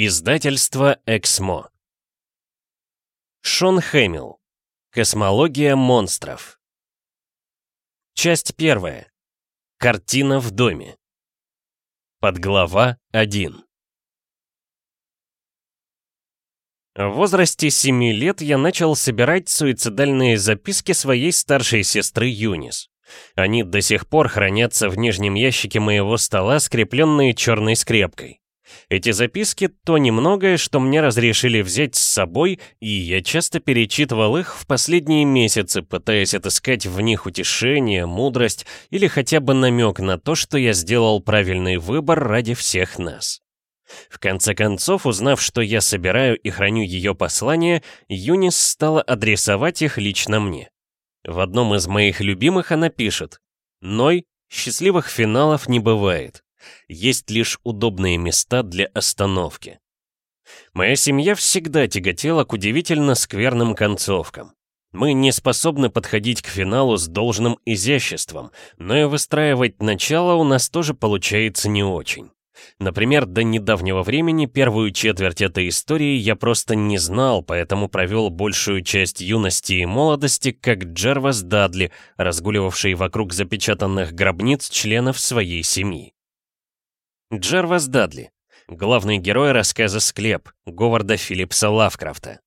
Издательство «Эксмо». Шон Хэмилл. Космология монстров. Часть первая. Картина в доме. Подглава 1. В возрасте 7 лет я начал собирать суицидальные записки своей старшей сестры Юнис. Они до сих пор хранятся в нижнем ящике моего стола, скрепленные черной скрепкой. Эти записки — то немногое, что мне разрешили взять с собой, и я часто перечитывал их в последние месяцы, пытаясь отыскать в них утешение, мудрость или хотя бы намек на то, что я сделал правильный выбор ради всех нас. В конце концов, узнав, что я собираю и храню ее послания, Юнис стала адресовать их лично мне. В одном из моих любимых она пишет «Ной, счастливых финалов не бывает. Есть лишь удобные места для остановки. Моя семья всегда тяготела к удивительно скверным концовкам. Мы не способны подходить к финалу с должным изяществом, но и выстраивать начало у нас тоже получается не очень. Например, до недавнего времени первую четверть этой истории я просто не знал, поэтому провел большую часть юности и молодости как Джервас Дадли, разгуливавший вокруг запечатанных гробниц членов своей семьи. Джервас Дадли, главный герой рассказа «Склеп» Говарда Филлипса Лавкрафта.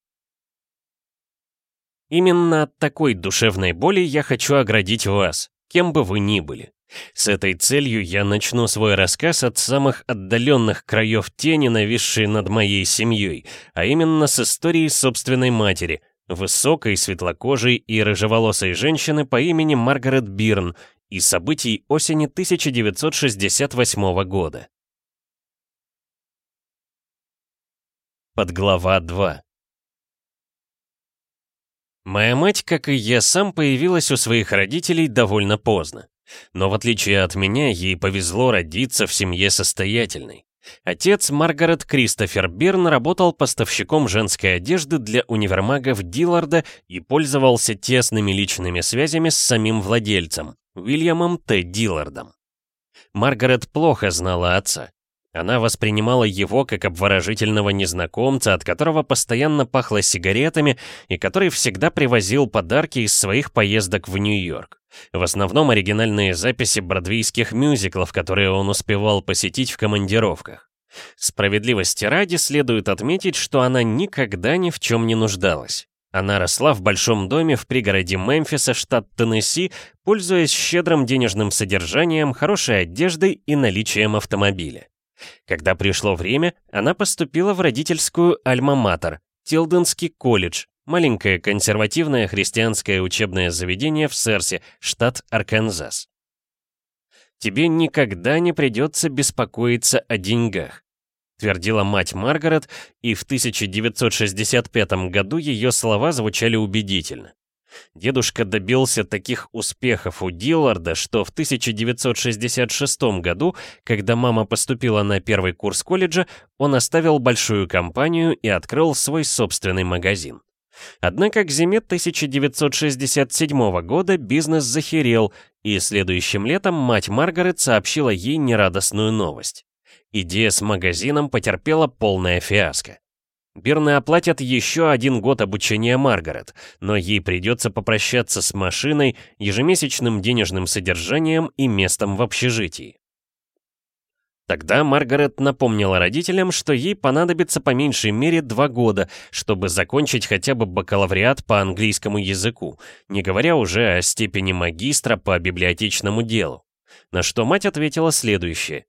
Именно от такой душевной боли я хочу оградить вас, кем бы вы ни были. С этой целью я начну свой рассказ от самых отдаленных краев тени, нависшей над моей семьей, а именно с истории собственной матери, высокой, светлокожей и рыжеволосой женщины по имени Маргарет Бирн, и событий осени 1968 года. Подглава 2 Моя мать, как и я сам, появилась у своих родителей довольно поздно. Но в отличие от меня, ей повезло родиться в семье состоятельной. Отец Маргарет Кристофер Бирн работал поставщиком женской одежды для универмагов Дилларда и пользовался тесными личными связями с самим владельцем, Уильямом Т. Диллардом. Маргарет плохо знала отца. Она воспринимала его как обворожительного незнакомца, от которого постоянно пахло сигаретами и который всегда привозил подарки из своих поездок в Нью-Йорк. В основном оригинальные записи бродвейских мюзиклов, которые он успевал посетить в командировках. Справедливости ради следует отметить, что она никогда ни в чем не нуждалась. Она росла в большом доме в пригороде Мемфиса, штат Теннесси, пользуясь щедрым денежным содержанием, хорошей одеждой и наличием автомобиля. Когда пришло время, она поступила в родительскую альма-матер, Тилденский колледж, маленькое консервативное христианское учебное заведение в Серсе, штат Арканзас. «Тебе никогда не придется беспокоиться о деньгах», твердила мать Маргарет, и в 1965 году ее слова звучали убедительно. Дедушка добился таких успехов у Дилларда, что в 1966 году, когда мама поступила на первый курс колледжа, он оставил большую компанию и открыл свой собственный магазин. Однако к зиме 1967 года бизнес захерел, и следующим летом мать Маргарет сообщила ей нерадостную новость. Идея с магазином потерпела полное фиаско. Бирны оплатят еще один год обучения Маргарет, но ей придется попрощаться с машиной, ежемесячным денежным содержанием и местом в общежитии. Тогда Маргарет напомнила родителям, что ей понадобится по меньшей мере два года, чтобы закончить хотя бы бакалавриат по английскому языку, не говоря уже о степени магистра по библиотечному делу. На что мать ответила следующее.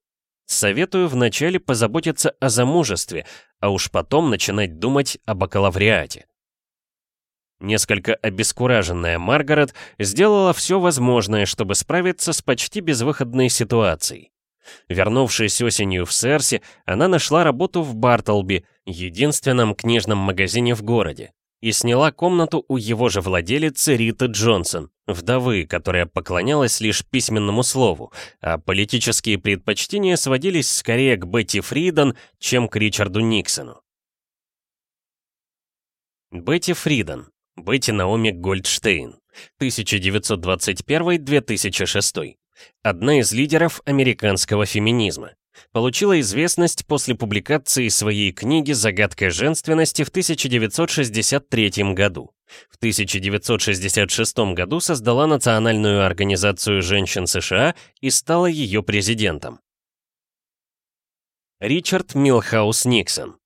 Советую вначале позаботиться о замужестве, а уж потом начинать думать о бакалавриате. Несколько обескураженная Маргарет сделала все возможное, чтобы справиться с почти безвыходной ситуацией. Вернувшись осенью в Серси, она нашла работу в Бартлби, единственном книжном магазине в городе и сняла комнату у его же владелицы Риты Джонсон, вдовы, которая поклонялась лишь письменному слову, а политические предпочтения сводились скорее к Бетти Фриден, чем к Ричарду Никсону. Бетти Фриден, Бетти Наоми Гольдштейн, 1921-2006. Одна из лидеров американского феминизма. Получила известность после публикации своей книги «Загадка женственности» в 1963 году. В 1966 году создала Национальную организацию женщин США и стала ее президентом. Ричард Милхаус Никсон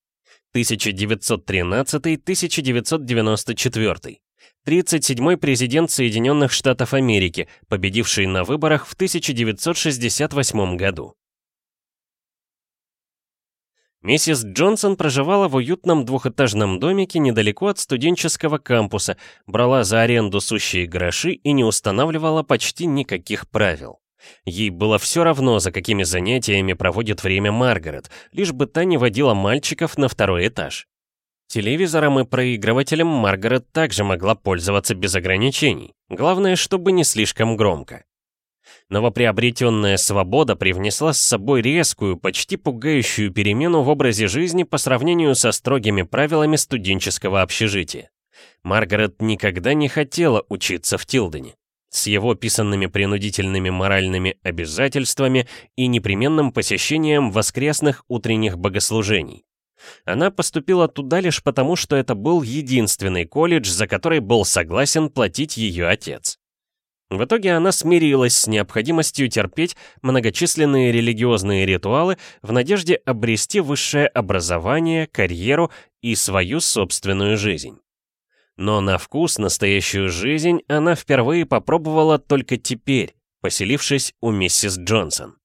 1913-1994 37-й президент Соединенных Штатов Америки, победивший на выборах в 1968 году. Миссис Джонсон проживала в уютном двухэтажном домике недалеко от студенческого кампуса, брала за аренду сущие гроши и не устанавливала почти никаких правил. Ей было все равно, за какими занятиями проводит время Маргарет, лишь бы та не водила мальчиков на второй этаж. Телевизором и проигрывателем Маргарет также могла пользоваться без ограничений. Главное, чтобы не слишком громко. Новоприобретенная свобода привнесла с собой резкую, почти пугающую перемену в образе жизни по сравнению со строгими правилами студенческого общежития. Маргарет никогда не хотела учиться в Тилдене. С его писанными принудительными моральными обязательствами и непременным посещением воскресных утренних богослужений. Она поступила туда лишь потому, что это был единственный колледж, за который был согласен платить ее отец. В итоге она смирилась с необходимостью терпеть многочисленные религиозные ритуалы в надежде обрести высшее образование, карьеру и свою собственную жизнь. Но на вкус настоящую жизнь она впервые попробовала только теперь, поселившись у миссис Джонсон.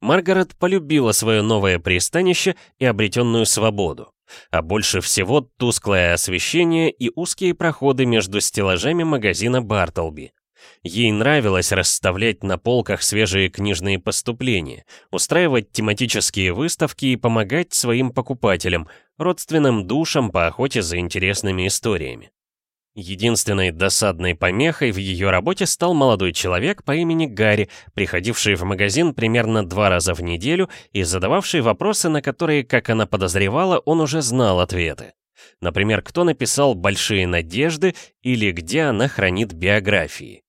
Маргарет полюбила свое новое пристанище и обретенную свободу, а больше всего тусклое освещение и узкие проходы между стеллажами магазина Бартлби. Ей нравилось расставлять на полках свежие книжные поступления, устраивать тематические выставки и помогать своим покупателям, родственным душам по охоте за интересными историями. Единственной досадной помехой в ее работе стал молодой человек по имени Гарри, приходивший в магазин примерно два раза в неделю и задававший вопросы, на которые, как она подозревала, он уже знал ответы. Например, кто написал «Большие надежды» или где она хранит биографии.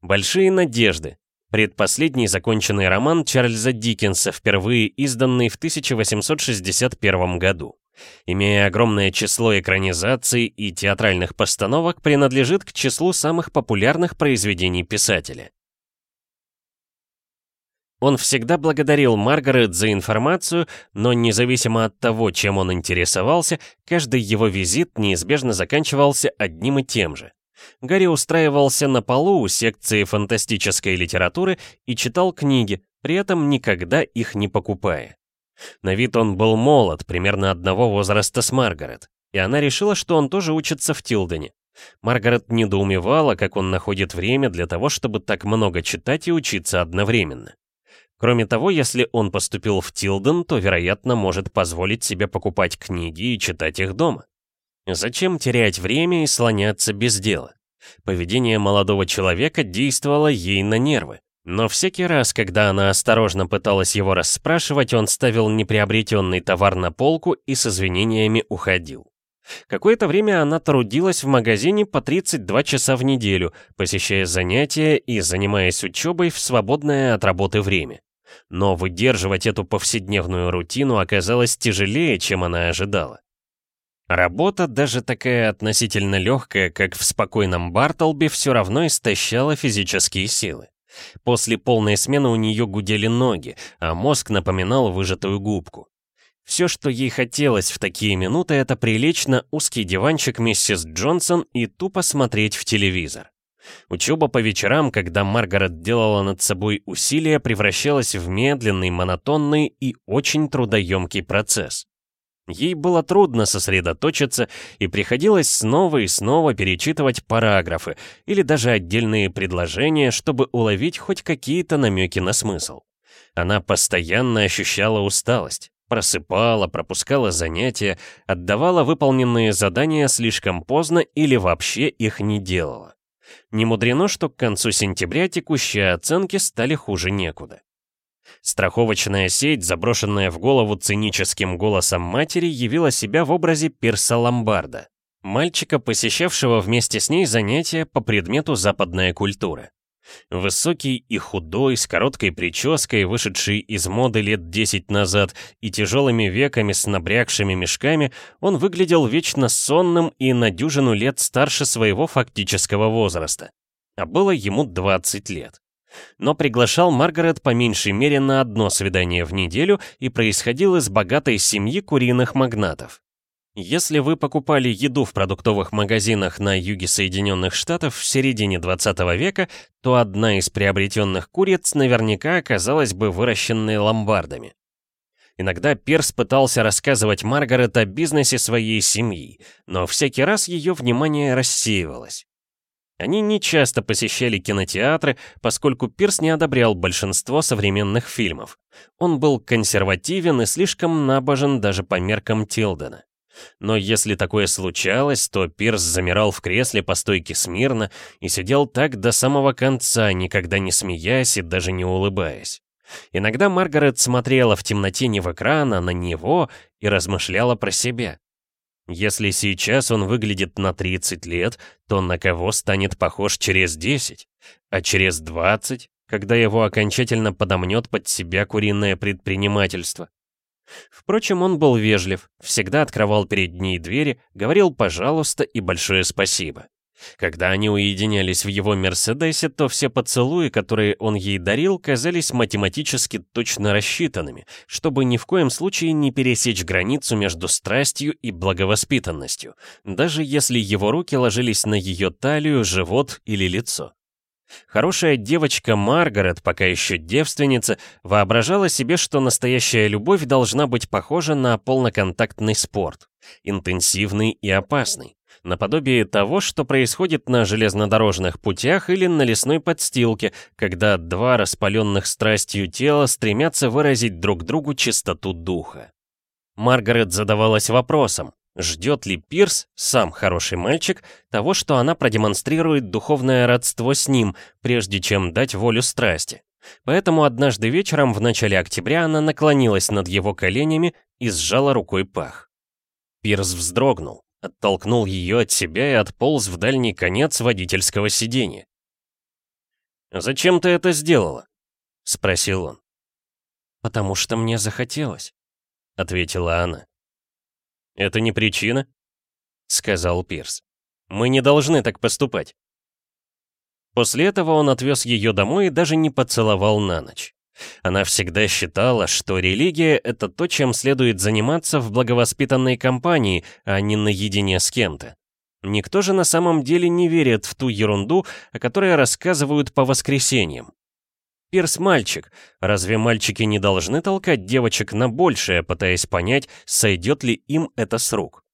«Большие надежды» — предпоследний законченный роман Чарльза Диккенса, впервые изданный в 1861 году имея огромное число экранизаций и театральных постановок, принадлежит к числу самых популярных произведений писателя. Он всегда благодарил Маргарет за информацию, но независимо от того, чем он интересовался, каждый его визит неизбежно заканчивался одним и тем же. Гарри устраивался на полу у секции фантастической литературы и читал книги, при этом никогда их не покупая. На вид он был молод, примерно одного возраста с Маргарет, и она решила, что он тоже учится в Тилдене. Маргарет недоумевала, как он находит время для того, чтобы так много читать и учиться одновременно. Кроме того, если он поступил в Тилден, то, вероятно, может позволить себе покупать книги и читать их дома. Зачем терять время и слоняться без дела? Поведение молодого человека действовало ей на нервы. Но всякий раз, когда она осторожно пыталась его расспрашивать, он ставил неприобретенный товар на полку и с извинениями уходил. Какое-то время она трудилась в магазине по 32 часа в неделю, посещая занятия и занимаясь учебой в свободное от работы время. Но выдерживать эту повседневную рутину оказалось тяжелее, чем она ожидала. Работа, даже такая относительно легкая, как в спокойном Бартлби, все равно истощала физические силы. После полной смены у нее гудели ноги, а мозг напоминал выжатую губку. Все, что ей хотелось в такие минуты, это прилечь на узкий диванчик миссис Джонсон и тупо смотреть в телевизор. Учеба по вечерам, когда Маргарет делала над собой усилия, превращалась в медленный, монотонный и очень трудоемкий процесс. Ей было трудно сосредоточиться, и приходилось снова и снова перечитывать параграфы или даже отдельные предложения, чтобы уловить хоть какие-то намеки на смысл. Она постоянно ощущала усталость, просыпала, пропускала занятия, отдавала выполненные задания слишком поздно или вообще их не делала. Не мудрено, что к концу сентября текущие оценки стали хуже некуда. Страховочная сеть, заброшенная в голову циническим голосом матери, явила себя в образе Пирса Ломбарда, мальчика, посещавшего вместе с ней занятия по предмету западная культура. Высокий и худой, с короткой прической, вышедший из моды лет 10 назад, и тяжелыми веками с набрякшими мешками, он выглядел вечно сонным и на дюжину лет старше своего фактического возраста. А было ему 20 лет. Но приглашал Маргарет по меньшей мере на одно свидание в неделю и происходил из богатой семьи куриных магнатов. Если вы покупали еду в продуктовых магазинах на юге Соединенных Штатов в середине 20 века, то одна из приобретенных куриц наверняка оказалась бы выращенной ломбардами. Иногда Перс пытался рассказывать Маргарет о бизнесе своей семьи, но всякий раз ее внимание рассеивалось. Они не часто посещали кинотеатры, поскольку Пирс не одобрял большинство современных фильмов. Он был консервативен и слишком набожен даже по меркам Тилдена. Но если такое случалось, то Пирс замирал в кресле по стойке смирно и сидел так до самого конца, никогда не смеясь и даже не улыбаясь. Иногда Маргарет смотрела в темноте не в экран, а на него и размышляла про себя. Если сейчас он выглядит на 30 лет, то на кого станет похож через 10? А через 20, когда его окончательно подомнет под себя куриное предпринимательство? Впрочем, он был вежлив, всегда открывал перед ней двери, говорил «пожалуйста» и «большое спасибо». Когда они уединялись в его «Мерседесе», то все поцелуи, которые он ей дарил, казались математически точно рассчитанными, чтобы ни в коем случае не пересечь границу между страстью и благовоспитанностью, даже если его руки ложились на ее талию, живот или лицо. Хорошая девочка Маргарет, пока еще девственница, воображала себе, что настоящая любовь должна быть похожа на полноконтактный спорт, интенсивный и опасный, наподобие того, что происходит на железнодорожных путях или на лесной подстилке, когда два распаленных страстью тела стремятся выразить друг другу чистоту духа. Маргарет задавалась вопросом, Ждет ли Пирс, сам хороший мальчик, того, что она продемонстрирует духовное родство с ним, прежде чем дать волю страсти? Поэтому однажды вечером в начале октября она наклонилась над его коленями и сжала рукой пах. Пирс вздрогнул, оттолкнул ее от себя и отполз в дальний конец водительского сиденья. «Зачем ты это сделала?» — спросил он. «Потому что мне захотелось», — ответила она. «Это не причина?» — сказал Пирс. «Мы не должны так поступать». После этого он отвез ее домой и даже не поцеловал на ночь. Она всегда считала, что религия — это то, чем следует заниматься в благовоспитанной компании, а не наедине с кем-то. Никто же на самом деле не верит в ту ерунду, о которой рассказывают по воскресеньям. Пирс мальчик. Разве мальчики не должны толкать девочек на большее, пытаясь понять, сойдет ли им это с рук?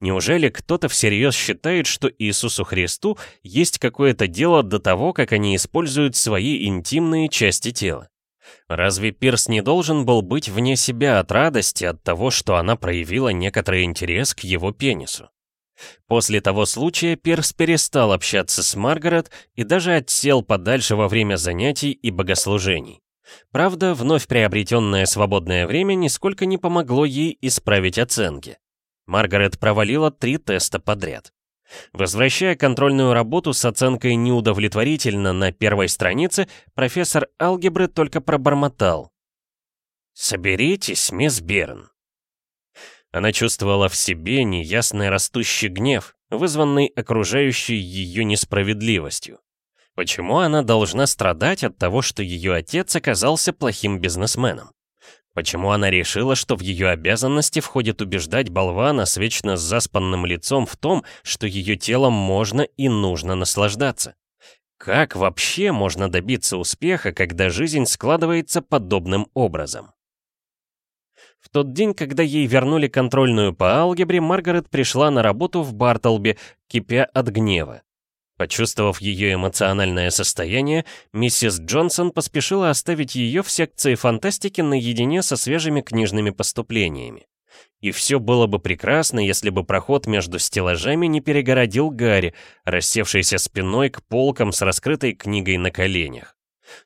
Неужели кто-то всерьез считает, что Иисусу Христу есть какое-то дело до того, как они используют свои интимные части тела? Разве Пирс не должен был быть вне себя от радости от того, что она проявила некоторый интерес к его пенису? После того случая Перс перестал общаться с Маргарет и даже отсел подальше во время занятий и богослужений. Правда, вновь приобретенное свободное время нисколько не помогло ей исправить оценки. Маргарет провалила три теста подряд. Возвращая контрольную работу с оценкой неудовлетворительно на первой странице, профессор алгебры только пробормотал. «Соберитесь, мисс Берн». Она чувствовала в себе неясный растущий гнев, вызванный окружающей ее несправедливостью. Почему она должна страдать от того, что ее отец оказался плохим бизнесменом? Почему она решила, что в ее обязанности входит убеждать болвана с вечно заспанным лицом в том, что ее телом можно и нужно наслаждаться? Как вообще можно добиться успеха, когда жизнь складывается подобным образом? В тот день, когда ей вернули контрольную по алгебре, Маргарет пришла на работу в Бартлби, кипя от гнева. Почувствовав ее эмоциональное состояние, миссис Джонсон поспешила оставить ее в секции фантастики наедине со свежими книжными поступлениями. И все было бы прекрасно, если бы проход между стеллажами не перегородил Гарри, рассевшийся спиной к полкам с раскрытой книгой на коленях.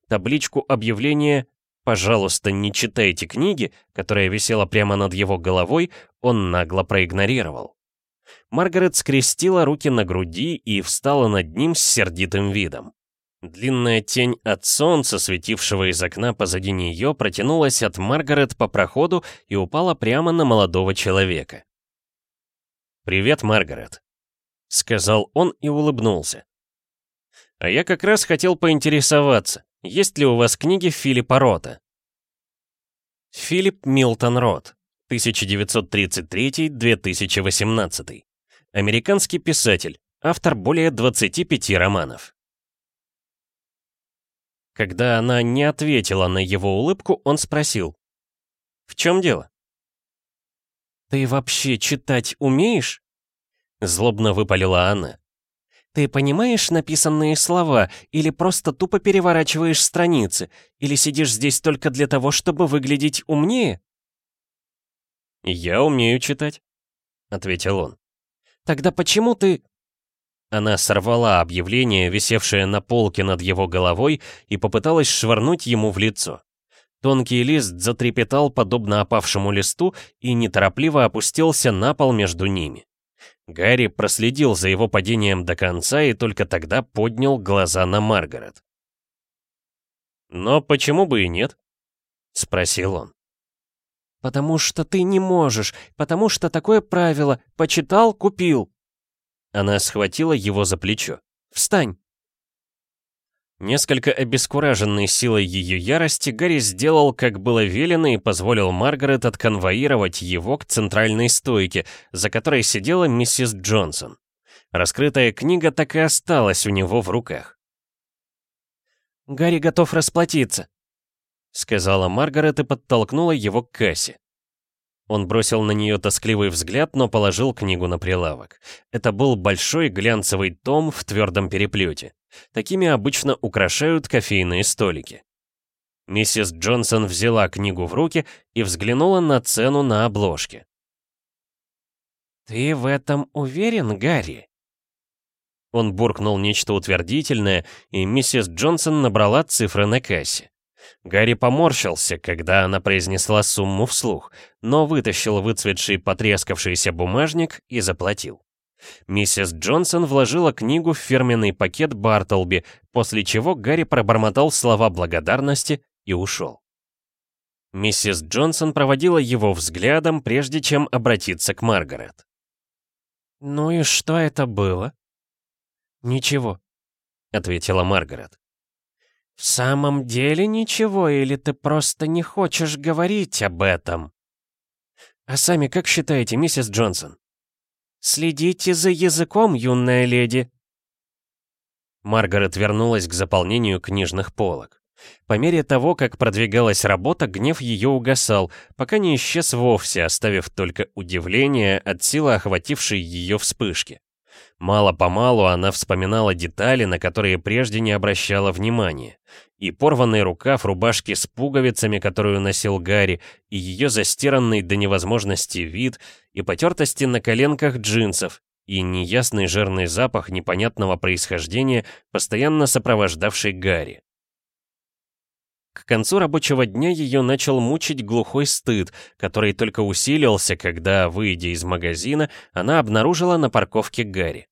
Табличку объявления «Пожалуйста, не читайте книги», которая висела прямо над его головой, он нагло проигнорировал. Маргарет скрестила руки на груди и встала над ним с сердитым видом. Длинная тень от солнца, светившего из окна позади нее, протянулась от Маргарет по проходу и упала прямо на молодого человека. «Привет, Маргарет», — сказал он и улыбнулся. «А я как раз хотел поинтересоваться, есть ли у вас книги Филиппа Рота?» Филипп Милтон Рот, 1933-2018. Американский писатель, автор более 25 романов. Когда она не ответила на его улыбку, он спросил. «В чем дело?» «Ты вообще читать умеешь?» Злобно выпалила она. «Ты понимаешь написанные слова, или просто тупо переворачиваешь страницы, или сидишь здесь только для того, чтобы выглядеть умнее?» «Я умею читать», — ответил он. «Тогда почему ты...» Она сорвала объявление, висевшее на полке над его головой, и попыталась швырнуть ему в лицо. Тонкий лист затрепетал, подобно опавшему листу, и неторопливо опустился на пол между ними. Гарри проследил за его падением до конца и только тогда поднял глаза на Маргарет. «Но почему бы и нет?» — спросил он. «Потому что ты не можешь, потому что такое правило. Почитал, купил», она схватила его за плечо. «Встань!» Несколько обескураженный силой ее ярости, Гарри сделал, как было велено, и позволил Маргарет отконвоировать его к центральной стойке, за которой сидела миссис Джонсон. Раскрытая книга так и осталась у него в руках. «Гарри готов расплатиться», — сказала Маргарет и подтолкнула его к кассе. Он бросил на нее тоскливый взгляд, но положил книгу на прилавок. Это был большой глянцевый том в твердом переплете. Такими обычно украшают кофейные столики. Миссис Джонсон взяла книгу в руки и взглянула на цену на обложке. «Ты в этом уверен, Гарри?» Он буркнул нечто утвердительное, и миссис Джонсон набрала цифры на кассе. Гарри поморщился, когда она произнесла сумму вслух, но вытащил выцветший потрескавшийся бумажник и заплатил. Миссис Джонсон вложила книгу в фирменный пакет Бартлби, после чего Гарри пробормотал слова благодарности и ушел. Миссис Джонсон проводила его взглядом, прежде чем обратиться к Маргарет. «Ну и что это было?» «Ничего», — ответила Маргарет. «В самом деле ничего, или ты просто не хочешь говорить об этом?» «А сами как считаете, миссис Джонсон?» «Следите за языком, юная леди!» Маргарет вернулась к заполнению книжных полок. По мере того, как продвигалась работа, гнев ее угасал, пока не исчез вовсе, оставив только удивление от силы охватившей ее вспышки. Мало-помалу она вспоминала детали, на которые прежде не обращала внимания. И порванный рукав рубашки с пуговицами, которую носил Гарри, и ее застиранный до невозможности вид, и потертости на коленках джинсов, и неясный жирный запах непонятного происхождения, постоянно сопровождавший Гарри. К концу рабочего дня ее начал мучить глухой стыд, который только усилился, когда, выйдя из магазина, она обнаружила на парковке Гарри.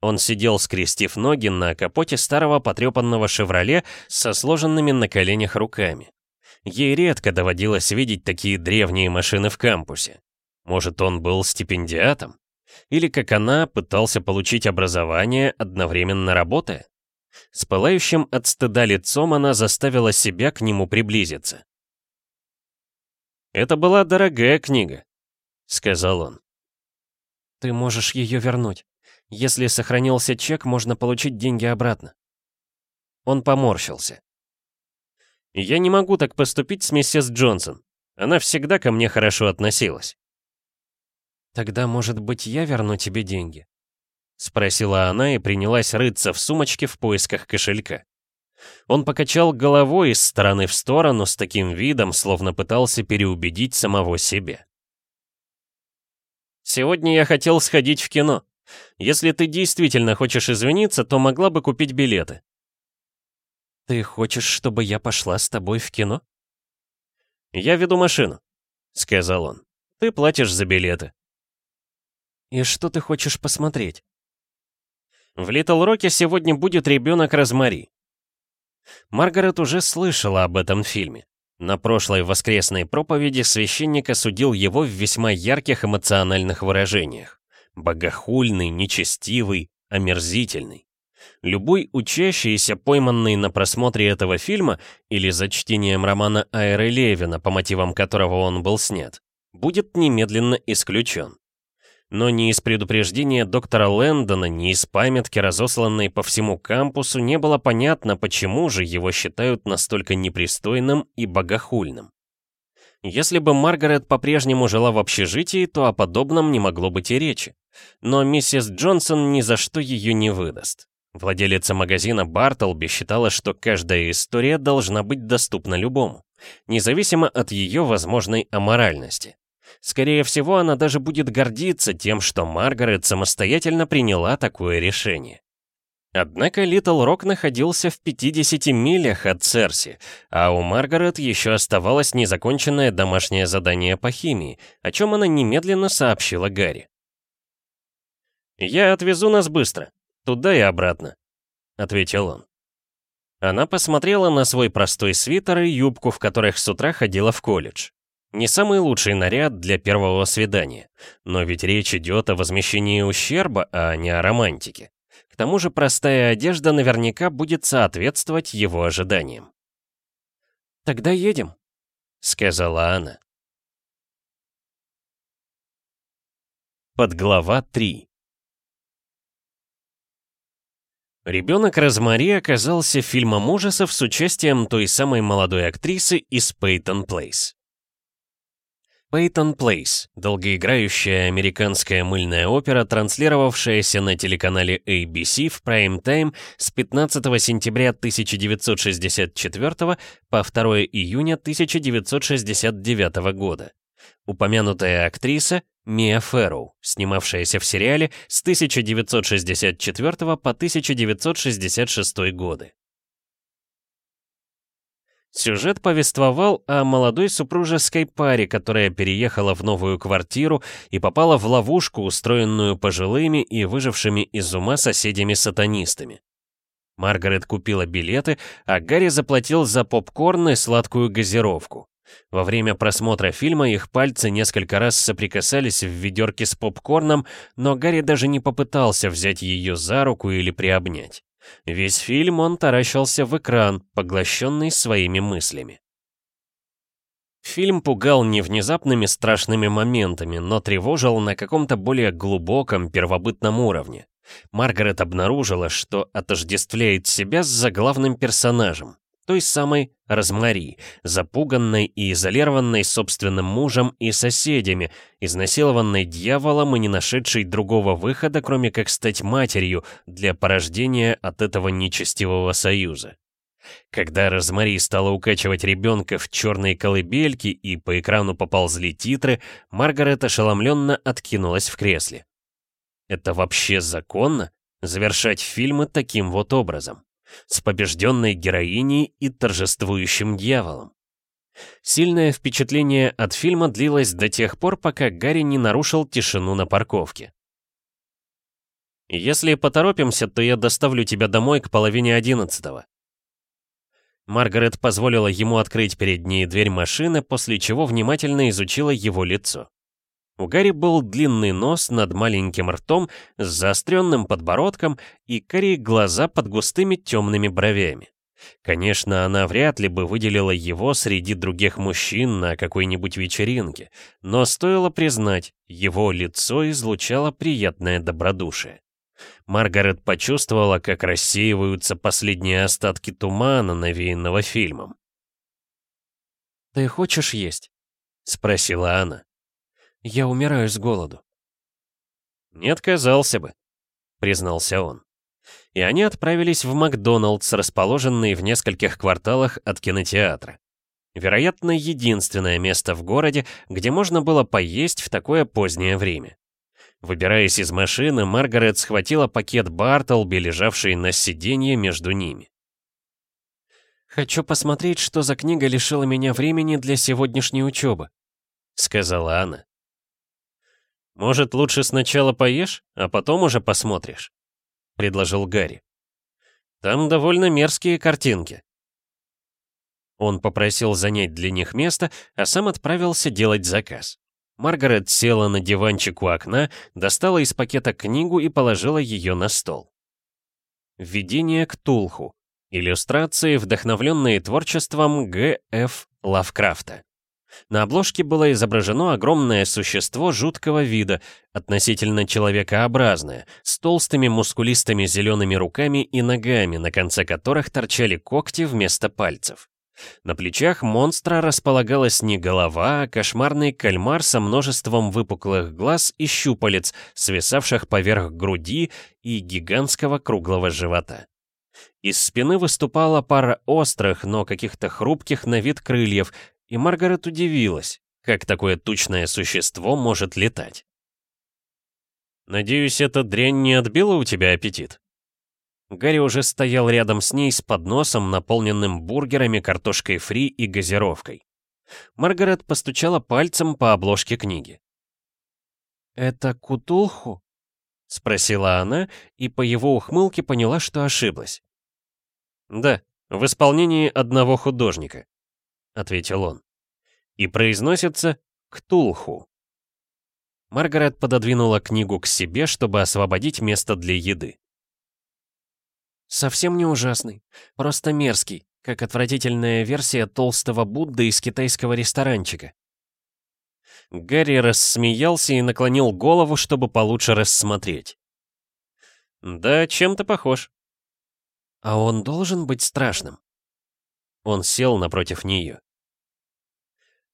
Он сидел, скрестив ноги на капоте старого потрепанного «Шевроле» со сложенными на коленях руками. Ей редко доводилось видеть такие древние машины в кампусе. Может, он был стипендиатом? Или, как она, пытался получить образование, одновременно работая? С пылающим от стыда лицом она заставила себя к нему приблизиться. «Это была дорогая книга», — сказал он. «Ты можешь ее вернуть. Если сохранился чек, можно получить деньги обратно». Он поморщился. «Я не могу так поступить с миссис Джонсон. Она всегда ко мне хорошо относилась». «Тогда, может быть, я верну тебе деньги?» — спросила она и принялась рыться в сумочке в поисках кошелька. Он покачал головой из стороны в сторону с таким видом, словно пытался переубедить самого себя. «Сегодня я хотел сходить в кино. Если ты действительно хочешь извиниться, то могла бы купить билеты». «Ты хочешь, чтобы я пошла с тобой в кино?» «Я веду машину», — сказал он. «Ты платишь за билеты». «И что ты хочешь посмотреть?» В Литл Роке сегодня будет ребенок Розмари. Маргарет уже слышала об этом фильме. На прошлой воскресной проповеди священник осудил его в весьма ярких эмоциональных выражениях. Богохульный, нечестивый, омерзительный. Любой учащийся, пойманный на просмотре этого фильма или за чтением романа Айры Левина, по мотивам которого он был снят, будет немедленно исключен. Но ни из предупреждения доктора Лэндона, ни из памятки, разосланной по всему кампусу, не было понятно, почему же его считают настолько непристойным и богохульным. Если бы Маргарет по-прежнему жила в общежитии, то о подобном не могло быть и речи. Но миссис Джонсон ни за что ее не выдаст. Владелица магазина Бартлби считала, что каждая история должна быть доступна любому, независимо от ее возможной аморальности. Скорее всего, она даже будет гордиться тем, что Маргарет самостоятельно приняла такое решение. Однако Литл Рок находился в 50 милях от Церси, а у Маргарет еще оставалось незаконченное домашнее задание по химии, о чем она немедленно сообщила Гарри. «Я отвезу нас быстро, туда и обратно», — ответил он. Она посмотрела на свой простой свитер и юбку, в которых с утра ходила в колледж. Не самый лучший наряд для первого свидания, но ведь речь идет о возмещении ущерба, а не о романтике. К тому же простая одежда наверняка будет соответствовать его ожиданиям. «Тогда едем», — сказала она. Подглава 3 Ребенок Розмари оказался фильмом ужасов с участием той самой молодой актрисы из Пейтон Плейс. Пейтон Плейс – долгоиграющая американская мыльная опера, транслировавшаяся на телеканале ABC в прайм-тайм с 15 сентября 1964 по 2 июня 1969 года. Упомянутая актриса – Мия Ферроу, снимавшаяся в сериале с 1964 по 1966 годы. Сюжет повествовал о молодой супружеской паре, которая переехала в новую квартиру и попала в ловушку, устроенную пожилыми и выжившими из ума соседями-сатанистами. Маргарет купила билеты, а Гарри заплатил за попкорн и сладкую газировку. Во время просмотра фильма их пальцы несколько раз соприкасались в ведерке с попкорном, но Гарри даже не попытался взять ее за руку или приобнять. Весь фильм он таращился в экран, поглощенный своими мыслями. Фильм пугал не внезапными страшными моментами, но тревожил на каком-то более глубоком первобытном уровне. Маргарет обнаружила, что отождествляет себя с заглавным персонажем той самой Розмари, запуганной и изолированной собственным мужем и соседями, изнасилованной дьяволом и не нашедшей другого выхода, кроме как стать матерью для порождения от этого нечестивого союза. Когда Розмари стала укачивать ребенка в черной колыбельке и по экрану поползли титры, Маргарет ошеломленно откинулась в кресле. Это вообще законно? Завершать фильмы таким вот образом? С побежденной героиней и торжествующим дьяволом. Сильное впечатление от фильма длилось до тех пор, пока Гарри не нарушил тишину на парковке. «Если поторопимся, то я доставлю тебя домой к половине одиннадцатого». Маргарет позволила ему открыть перед ней дверь машины, после чего внимательно изучила его лицо. У Гарри был длинный нос над маленьким ртом с заостренным подбородком и карие глаза под густыми темными бровями. Конечно, она вряд ли бы выделила его среди других мужчин на какой-нибудь вечеринке, но стоило признать, его лицо излучало приятное добродушие. Маргарет почувствовала, как рассеиваются последние остатки тумана, навеянного фильмом. «Ты хочешь есть?» — спросила она. Я умираю с голоду». «Не отказался бы», — признался он. И они отправились в Макдоналдс, расположенный в нескольких кварталах от кинотеатра. Вероятно, единственное место в городе, где можно было поесть в такое позднее время. Выбираясь из машины, Маргарет схватила пакет Бартлби, лежавший на сиденье между ними. «Хочу посмотреть, что за книга лишила меня времени для сегодняшней учебы», — сказала она. «Может, лучше сначала поешь, а потом уже посмотришь?» — предложил Гарри. «Там довольно мерзкие картинки». Он попросил занять для них место, а сам отправился делать заказ. Маргарет села на диванчик у окна, достала из пакета книгу и положила ее на стол. Введение к Тулху. Иллюстрации, вдохновленные творчеством Г.Ф. Лавкрафта. На обложке было изображено огромное существо жуткого вида, относительно человекообразное, с толстыми мускулистыми зелеными руками и ногами, на конце которых торчали когти вместо пальцев. На плечах монстра располагалась не голова, а кошмарный кальмар со множеством выпуклых глаз и щупалец, свисавших поверх груди и гигантского круглого живота. Из спины выступала пара острых, но каких-то хрупких на вид крыльев, и Маргарет удивилась, как такое тучное существо может летать. «Надеюсь, эта дрянь не отбила у тебя аппетит?» Гарри уже стоял рядом с ней с подносом, наполненным бургерами, картошкой фри и газировкой. Маргарет постучала пальцем по обложке книги. «Это Кутулху?» — спросила она, и по его ухмылке поняла, что ошиблась. «Да, в исполнении одного художника», — ответил он. «И произносится Ктулху». Маргарет пододвинула книгу к себе, чтобы освободить место для еды. Совсем не ужасный, просто мерзкий, как отвратительная версия толстого Будды из китайского ресторанчика. Гарри рассмеялся и наклонил голову, чтобы получше рассмотреть. «Да, чем-то похож». «А он должен быть страшным?» Он сел напротив нее.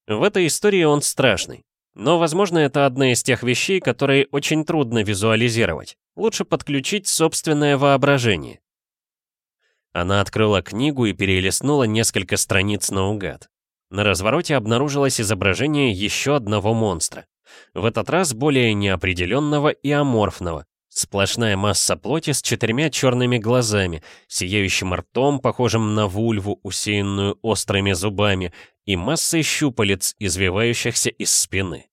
В этой истории он страшный. Но, возможно, это одна из тех вещей, которые очень трудно визуализировать. Лучше подключить собственное воображение. Она открыла книгу и перелистнула несколько страниц наугад. На развороте обнаружилось изображение еще одного монстра. В этот раз более неопределенного и аморфного. Сплошная масса плоти с четырьмя черными глазами, сияющим ртом, похожим на вульву, усеянную острыми зубами, и массой щупалец, извивающихся из спины.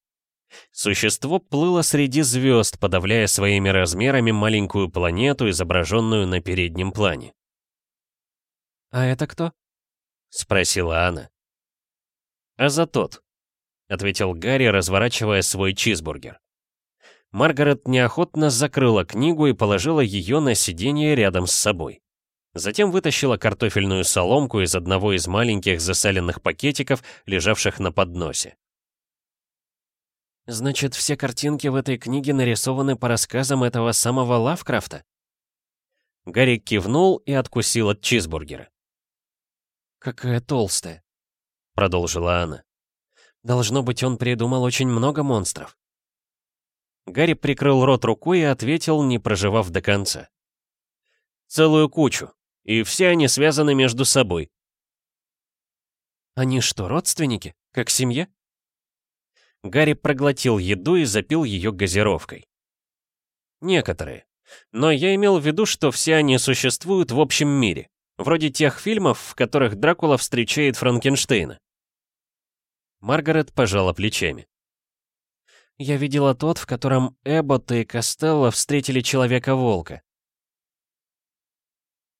Существо плыло среди звезд, подавляя своими размерами маленькую планету, изображенную на переднем плане. «А это кто?» — спросила она. «А за тот», — ответил Гарри, разворачивая свой чизбургер. Маргарет неохотно закрыла книгу и положила ее на сиденье рядом с собой. Затем вытащила картофельную соломку из одного из маленьких засаленных пакетиков, лежавших на подносе. «Значит, все картинки в этой книге нарисованы по рассказам этого самого Лавкрафта?» Гарри кивнул и откусил от чизбургера. «Какая толстая», — продолжила она. «Должно быть, он придумал очень много монстров». Гарри прикрыл рот рукой и ответил, не проживав до конца. «Целую кучу, и все они связаны между собой». «Они что, родственники? Как семья?» Гарри проглотил еду и запил ее газировкой. «Некоторые. Но я имел в виду, что все они существуют в общем мире. Вроде тех фильмов, в которых Дракула встречает Франкенштейна. Маргарет пожала плечами. Я видела тот, в котором Эббот и Костелло встретили Человека-волка.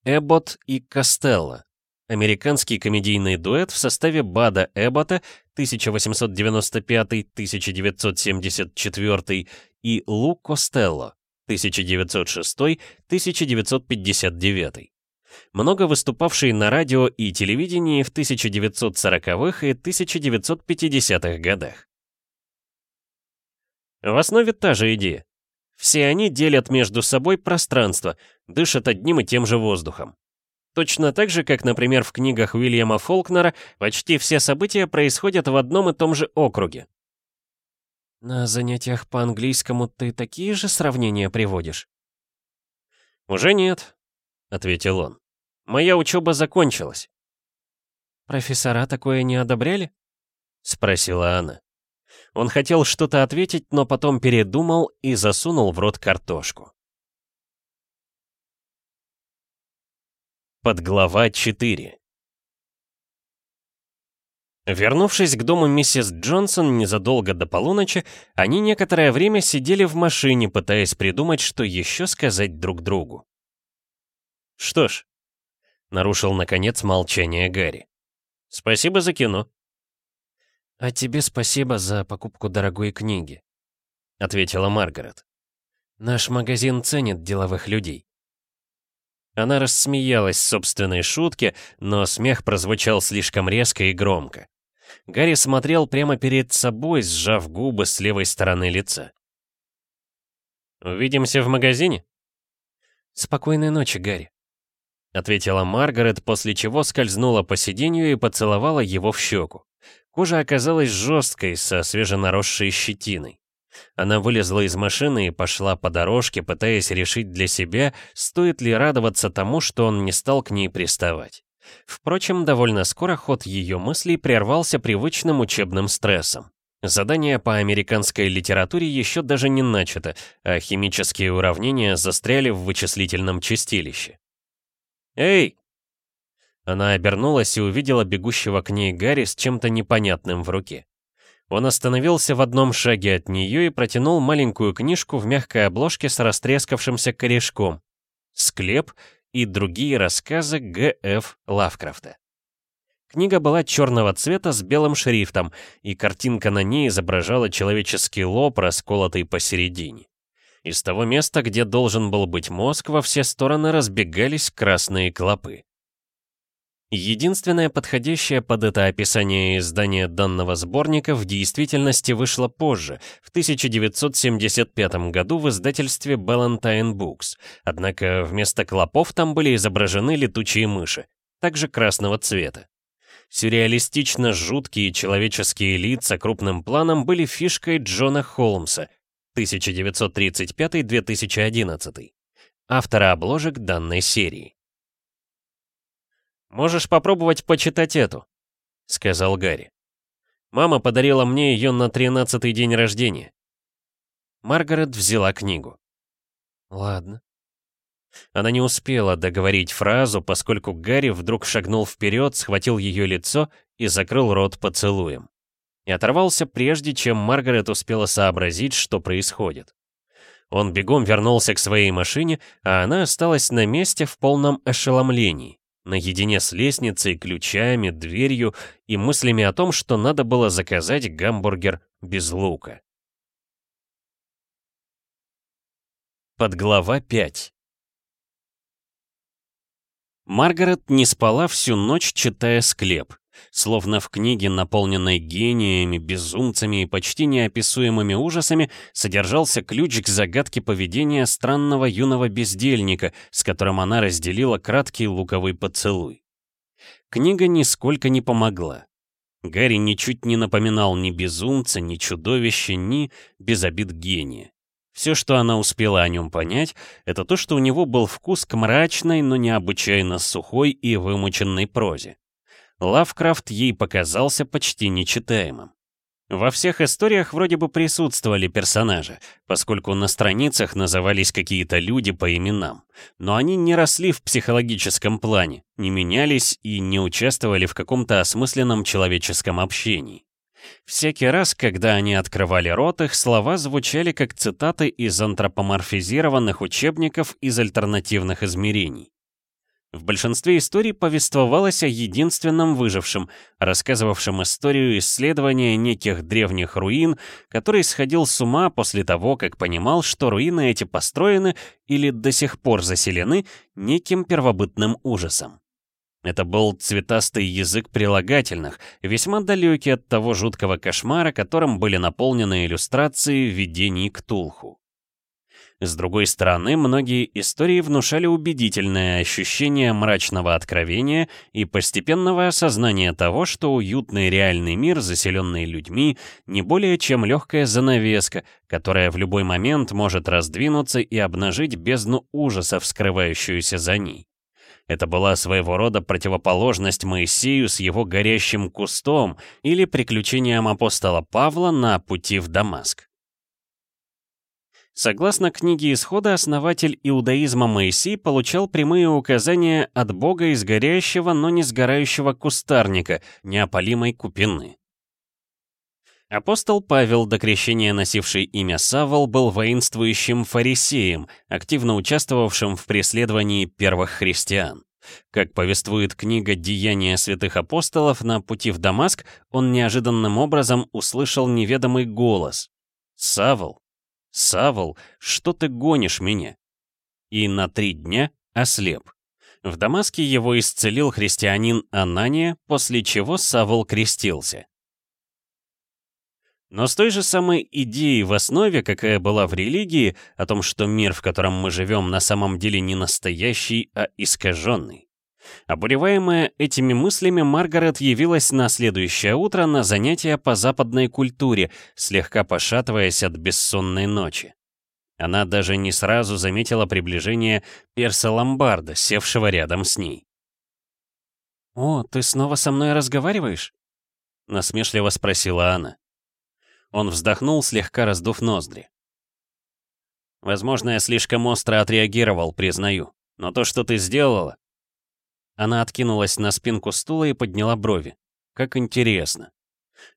Эббот и Костелло. Американский комедийный дуэт в составе Бада Эббота 1895-1974 и Лу Костелло 1906-1959 много выступавший на радио и телевидении в 1940-х и 1950-х годах. В основе та же идея. Все они делят между собой пространство, дышат одним и тем же воздухом. Точно так же, как, например, в книгах Уильяма Фолкнера почти все события происходят в одном и том же округе. «На занятиях по английскому ты такие же сравнения приводишь?» «Уже нет», — ответил он. Моя учеба закончилась. «Профессора такое не одобряли?» — спросила она. Он хотел что-то ответить, но потом передумал и засунул в рот картошку. Подглава 4 Вернувшись к дому миссис Джонсон незадолго до полуночи, они некоторое время сидели в машине, пытаясь придумать, что еще сказать друг другу. Что ж, Нарушил, наконец, молчание Гарри. Спасибо за кино. А тебе спасибо за покупку дорогой книги, ответила Маргарет. Наш магазин ценит деловых людей. Она рассмеялась собственной шутке, но смех прозвучал слишком резко и громко. Гарри смотрел прямо перед собой, сжав губы с левой стороны лица. «Увидимся в магазине?» «Спокойной ночи, Гарри», — ответила Маргарет, после чего скользнула по сиденью и поцеловала его в щеку. Кожа оказалась жесткой, со свеженаросшей щетиной. Она вылезла из машины и пошла по дорожке, пытаясь решить для себя, стоит ли радоваться тому, что он не стал к ней приставать. Впрочем, довольно скоро ход ее мыслей прервался привычным учебным стрессом. Задание по американской литературе еще даже не начато, а химические уравнения застряли в вычислительном чистилище. «Эй!» Она обернулась и увидела бегущего к ней Гарри с чем-то непонятным в руке. Он остановился в одном шаге от нее и протянул маленькую книжку в мягкой обложке с растрескавшимся корешком. «Склеп и другие рассказы Г.Ф. Лавкрафта». Книга была черного цвета с белым шрифтом, и картинка на ней изображала человеческий лоб, расколотый посередине. Из того места, где должен был быть мозг, во все стороны разбегались красные клопы. Единственное подходящее под это описание издание данного сборника в действительности вышло позже, в 1975 году в издательстве Ballantine Books, однако вместо клопов там были изображены летучие мыши, также красного цвета. Сюрреалистично жуткие человеческие лица крупным планом были фишкой Джона Холмса 1935-2011, автора обложек данной серии. «Можешь попробовать почитать эту», — сказал Гарри. «Мама подарила мне ее на тринадцатый день рождения». Маргарет взяла книгу. «Ладно». Она не успела договорить фразу, поскольку Гарри вдруг шагнул вперед, схватил ее лицо и закрыл рот поцелуем. И оторвался прежде, чем Маргарет успела сообразить, что происходит. Он бегом вернулся к своей машине, а она осталась на месте в полном ошеломлении наедине с лестницей, ключами, дверью и мыслями о том, что надо было заказать гамбургер без лука. Подглава 5 Маргарет не спала всю ночь, читая «Склеп». Словно в книге, наполненной гениями, безумцами и почти неописуемыми ужасами, содержался ключ к загадке поведения странного юного бездельника, с которым она разделила краткий луковый поцелуй. Книга нисколько не помогла. Гарри ничуть не напоминал ни безумца, ни чудовища, ни без обид гения. Все, что она успела о нем понять, это то, что у него был вкус к мрачной, но необычайно сухой и вымученной прозе. Лавкрафт ей показался почти нечитаемым. Во всех историях вроде бы присутствовали персонажи, поскольку на страницах назывались какие-то люди по именам. Но они не росли в психологическом плане, не менялись и не участвовали в каком-то осмысленном человеческом общении. Всякий раз, когда они открывали рот, их слова звучали как цитаты из антропоморфизированных учебников из альтернативных измерений. В большинстве историй повествовалось о единственном выжившем, рассказывавшем историю исследования неких древних руин, который сходил с ума после того, как понимал, что руины эти построены или до сих пор заселены неким первобытным ужасом. Это был цветастый язык прилагательных, весьма далекий от того жуткого кошмара, которым были наполнены иллюстрации видений Ктулху. С другой стороны, многие истории внушали убедительное ощущение мрачного откровения и постепенного осознания того, что уютный реальный мир, заселенный людьми, не более чем легкая занавеска, которая в любой момент может раздвинуться и обнажить бездну ужасов, скрывающуюся за ней. Это была своего рода противоположность Моисею с его горящим кустом или приключениям апостола Павла на пути в Дамаск. Согласно книге Исхода, основатель иудаизма Моисей получал прямые указания от Бога из горящего, но не сгорающего кустарника, неопалимой купины. Апостол Павел, до крещения носивший имя Савол, был воинствующим фарисеем, активно участвовавшим в преследовании первых христиан. Как повествует книга «Деяния святых апостолов», на пути в Дамаск он неожиданным образом услышал неведомый голос. «Савл, Савл, что ты гонишь меня?» И на три дня ослеп. В Дамаске его исцелил христианин Анания, после чего Савл крестился. Но с той же самой идеей в основе, какая была в религии, о том, что мир, в котором мы живем, на самом деле не настоящий, а искаженный. Обуреваемая этими мыслями, Маргарет явилась на следующее утро на занятия по западной культуре, слегка пошатываясь от бессонной ночи. Она даже не сразу заметила приближение Перса Ломбарда, севшего рядом с ней. «О, ты снова со мной разговариваешь?» — насмешливо спросила она. Он вздохнул, слегка раздув ноздри. «Возможно, я слишком остро отреагировал, признаю. Но то, что ты сделала...» Она откинулась на спинку стула и подняла брови. «Как интересно».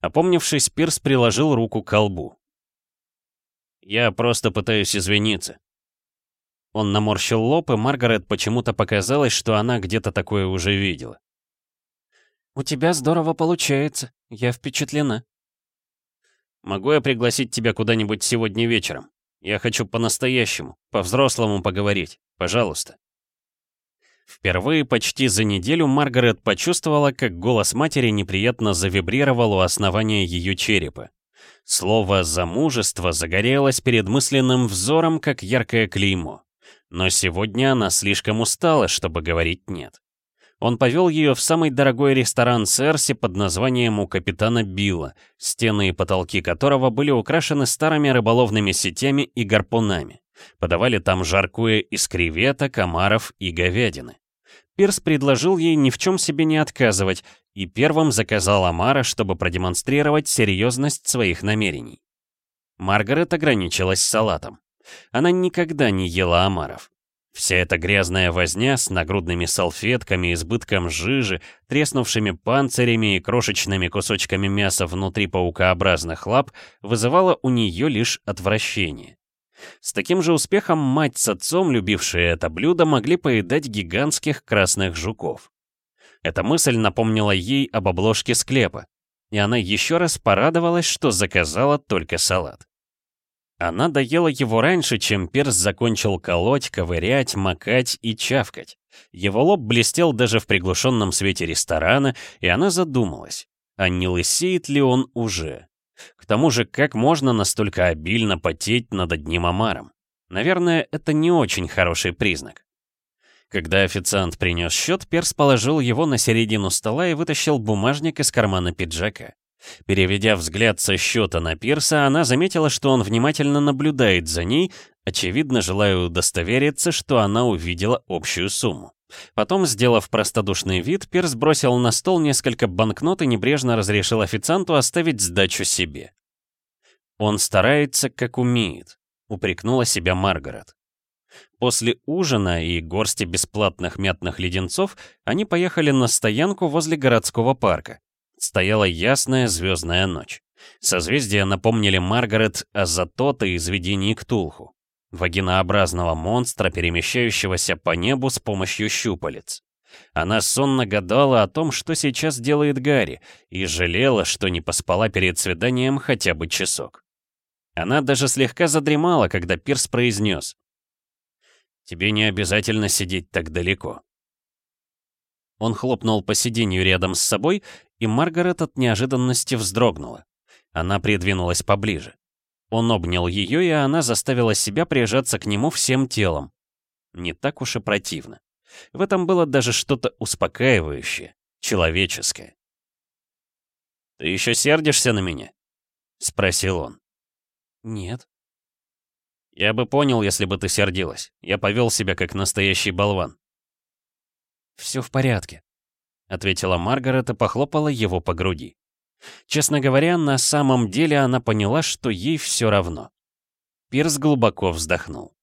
Опомнившись, Пирс приложил руку к колбу. «Я просто пытаюсь извиниться». Он наморщил лоб, и Маргарет почему-то показалось, что она где-то такое уже видела. «У тебя здорово получается. Я впечатлена», Могу я пригласить тебя куда-нибудь сегодня вечером? Я хочу по-настоящему, по-взрослому поговорить. Пожалуйста. Впервые почти за неделю Маргарет почувствовала, как голос матери неприятно завибрировал у основания ее черепа. Слово «замужество» загорелось перед мысленным взором, как яркое клеймо. Но сегодня она слишком устала, чтобы говорить «нет». Он повел ее в самый дорогой ресторан Серси под названием «У капитана Билла», стены и потолки которого были украшены старыми рыболовными сетями и гарпунами. Подавали там жаркое из креветок, комаров и говядины. Пирс предложил ей ни в чем себе не отказывать и первым заказал омара, чтобы продемонстрировать серьезность своих намерений. Маргарет ограничилась салатом. Она никогда не ела омаров. Вся эта грязная возня с нагрудными салфетками, избытком жижи, треснувшими панцирями и крошечными кусочками мяса внутри паукообразных лап вызывала у нее лишь отвращение. С таким же успехом мать с отцом, любившие это блюдо, могли поедать гигантских красных жуков. Эта мысль напомнила ей об обложке склепа, и она еще раз порадовалась, что заказала только салат. Она доела его раньше, чем перс закончил колоть, ковырять, макать и чавкать. Его лоб блестел даже в приглушенном свете ресторана, и она задумалась, а не лысеет ли он уже? К тому же, как можно настолько обильно потеть над одним омаром? Наверное, это не очень хороший признак. Когда официант принес счет, Перс положил его на середину стола и вытащил бумажник из кармана пиджака. Переведя взгляд со счета на Пирса, она заметила, что он внимательно наблюдает за ней, очевидно желая удостовериться, что она увидела общую сумму. Потом, сделав простодушный вид, Пирс бросил на стол несколько банкнот и небрежно разрешил официанту оставить сдачу себе. «Он старается, как умеет», — упрекнула себя Маргарет. После ужина и горсти бесплатных мятных леденцов они поехали на стоянку возле городского парка. Стояла ясная звездная ночь. Созвездия напомнили Маргарет о Затота из видений Ктулху, вагинообразного монстра, перемещающегося по небу с помощью щупалец. Она сонно гадала о том, что сейчас делает Гарри, и жалела, что не поспала перед свиданием хотя бы часок. Она даже слегка задремала, когда Пирс произнес. «Тебе не обязательно сидеть так далеко». Он хлопнул по сиденью рядом с собой, и Маргарет от неожиданности вздрогнула. Она придвинулась поближе. Он обнял ее, и она заставила себя прижаться к нему всем телом. Не так уж и противно. В этом было даже что-то успокаивающее, человеческое. «Ты еще сердишься на меня?» — спросил он. «Нет». «Я бы понял, если бы ты сердилась. Я повел себя как настоящий болван». «Все в порядке», — ответила Маргарет и похлопала его по груди. Честно говоря, на самом деле она поняла, что ей все равно. Пирс глубоко вздохнул.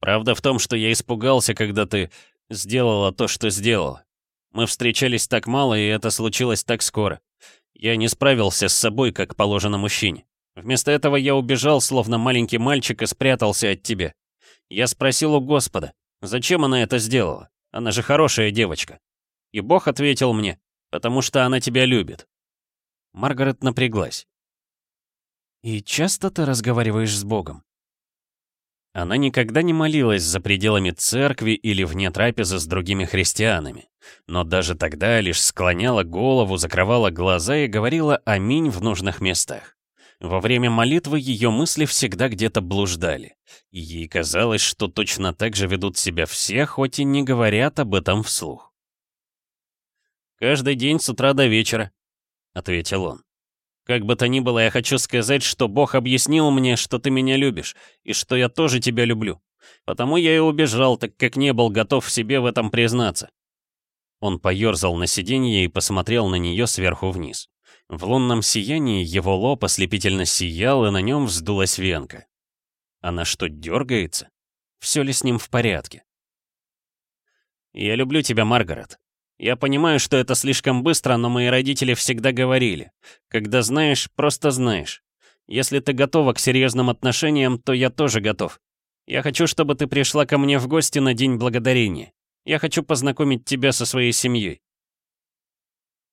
«Правда в том, что я испугался, когда ты сделала то, что сделала. Мы встречались так мало, и это случилось так скоро. Я не справился с собой, как положено мужчине. Вместо этого я убежал, словно маленький мальчик, и спрятался от тебя. Я спросил у Господа, зачем она это сделала? Она же хорошая девочка. И Бог ответил мне, потому что она тебя любит. Маргарет напряглась. «И часто ты разговариваешь с Богом?» Она никогда не молилась за пределами церкви или вне трапезы с другими христианами, но даже тогда лишь склоняла голову, закрывала глаза и говорила «Аминь» в нужных местах. Во время молитвы ее мысли всегда где-то блуждали, и ей казалось, что точно так же ведут себя все, хоть и не говорят об этом вслух. «Каждый день с утра до вечера», — ответил он. Как бы то ни было, я хочу сказать, что Бог объяснил мне, что ты меня любишь, и что я тоже тебя люблю. Потому я и убежал, так как не был готов себе в этом признаться. Он поерзал на сиденье и посмотрел на нее сверху вниз. В лунном сиянии его лоб ослепительно сиял, и на нем вздулась венка. Она что, дергается? Все ли с ним в порядке? «Я люблю тебя, Маргарет», я понимаю, что это слишком быстро, но мои родители всегда говорили. Когда знаешь, просто знаешь. Если ты готова к серьезным отношениям, то я тоже готов. Я хочу, чтобы ты пришла ко мне в гости на День Благодарения. Я хочу познакомить тебя со своей семьей.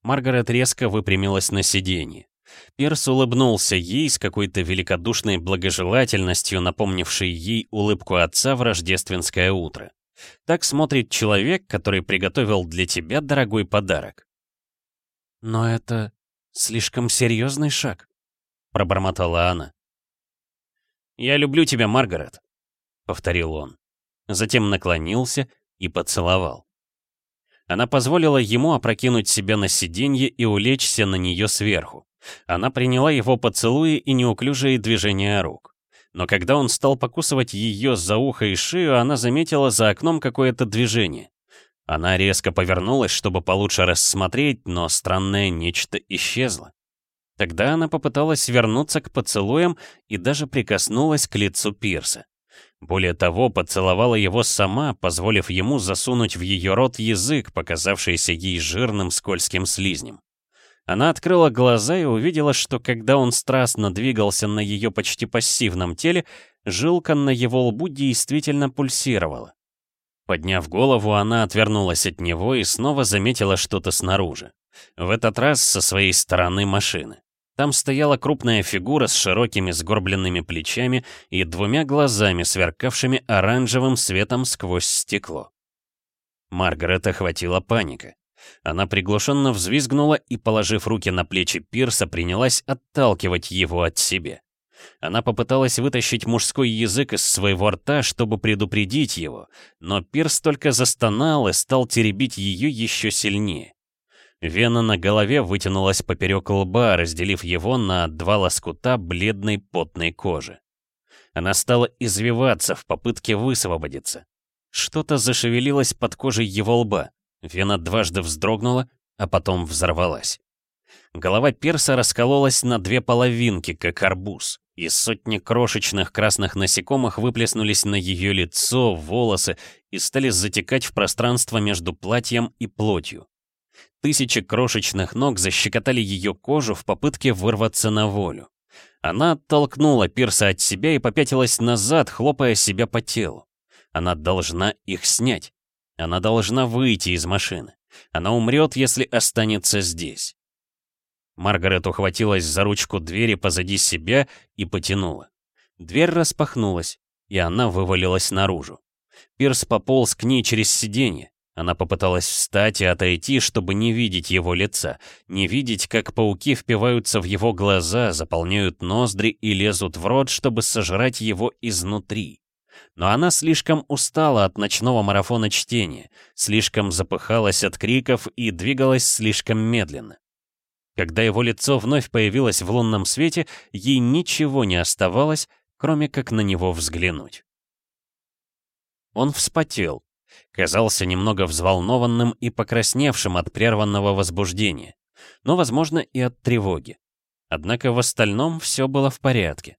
Маргарет резко выпрямилась на сиденье. Перс улыбнулся ей с какой-то великодушной благожелательностью, напомнившей ей улыбку отца в рождественское утро. Так смотрит человек, который приготовил для тебя дорогой подарок. «Но это слишком серьезный шаг», — пробормотала она. «Я люблю тебя, Маргарет», — повторил он. Затем наклонился и поцеловал. Она позволила ему опрокинуть себя на сиденье и улечься на нее сверху. Она приняла его поцелуи и неуклюжие движения рук но когда он стал покусывать ее за ухо и шею, она заметила за окном какое-то движение. Она резко повернулась, чтобы получше рассмотреть, но странное нечто исчезло. Тогда она попыталась вернуться к поцелуям и даже прикоснулась к лицу Пирса. Более того, поцеловала его сама, позволив ему засунуть в ее рот язык, показавшийся ей жирным скользким слизнем. Она открыла глаза и увидела, что когда он страстно двигался на ее почти пассивном теле, жилка на его лбу действительно пульсировала. Подняв голову, она отвернулась от него и снова заметила что-то снаружи. В этот раз со своей стороны машины. Там стояла крупная фигура с широкими сгорбленными плечами и двумя глазами, сверкавшими оранжевым светом сквозь стекло. Маргарет охватила паника. Она приглушенно взвизгнула и, положив руки на плечи Пирса, принялась отталкивать его от себя. Она попыталась вытащить мужской язык из своего рта, чтобы предупредить его, но Пирс только застонал и стал теребить ее еще сильнее. Вена на голове вытянулась поперек лба, разделив его на два лоскута бледной потной кожи. Она стала извиваться в попытке высвободиться. Что-то зашевелилось под кожей его лба. Вена дважды вздрогнула, а потом взорвалась. Голова перса раскололась на две половинки, как арбуз, и сотни крошечных красных насекомых выплеснулись на ее лицо, волосы и стали затекать в пространство между платьем и плотью. Тысячи крошечных ног защекотали ее кожу в попытке вырваться на волю. Она оттолкнула пирса от себя и попятилась назад, хлопая себя по телу. Она должна их снять. Она должна выйти из машины. Она умрет, если останется здесь. Маргарет ухватилась за ручку двери позади себя и потянула. Дверь распахнулась, и она вывалилась наружу. Пирс пополз к ней через сиденье. Она попыталась встать и отойти, чтобы не видеть его лица, не видеть, как пауки впиваются в его глаза, заполняют ноздри и лезут в рот, чтобы сожрать его изнутри. Но она слишком устала от ночного марафона чтения, слишком запыхалась от криков и двигалась слишком медленно. Когда его лицо вновь появилось в лунном свете, ей ничего не оставалось, кроме как на него взглянуть. Он вспотел, казался немного взволнованным и покрасневшим от прерванного возбуждения, но, возможно, и от тревоги. Однако в остальном все было в порядке.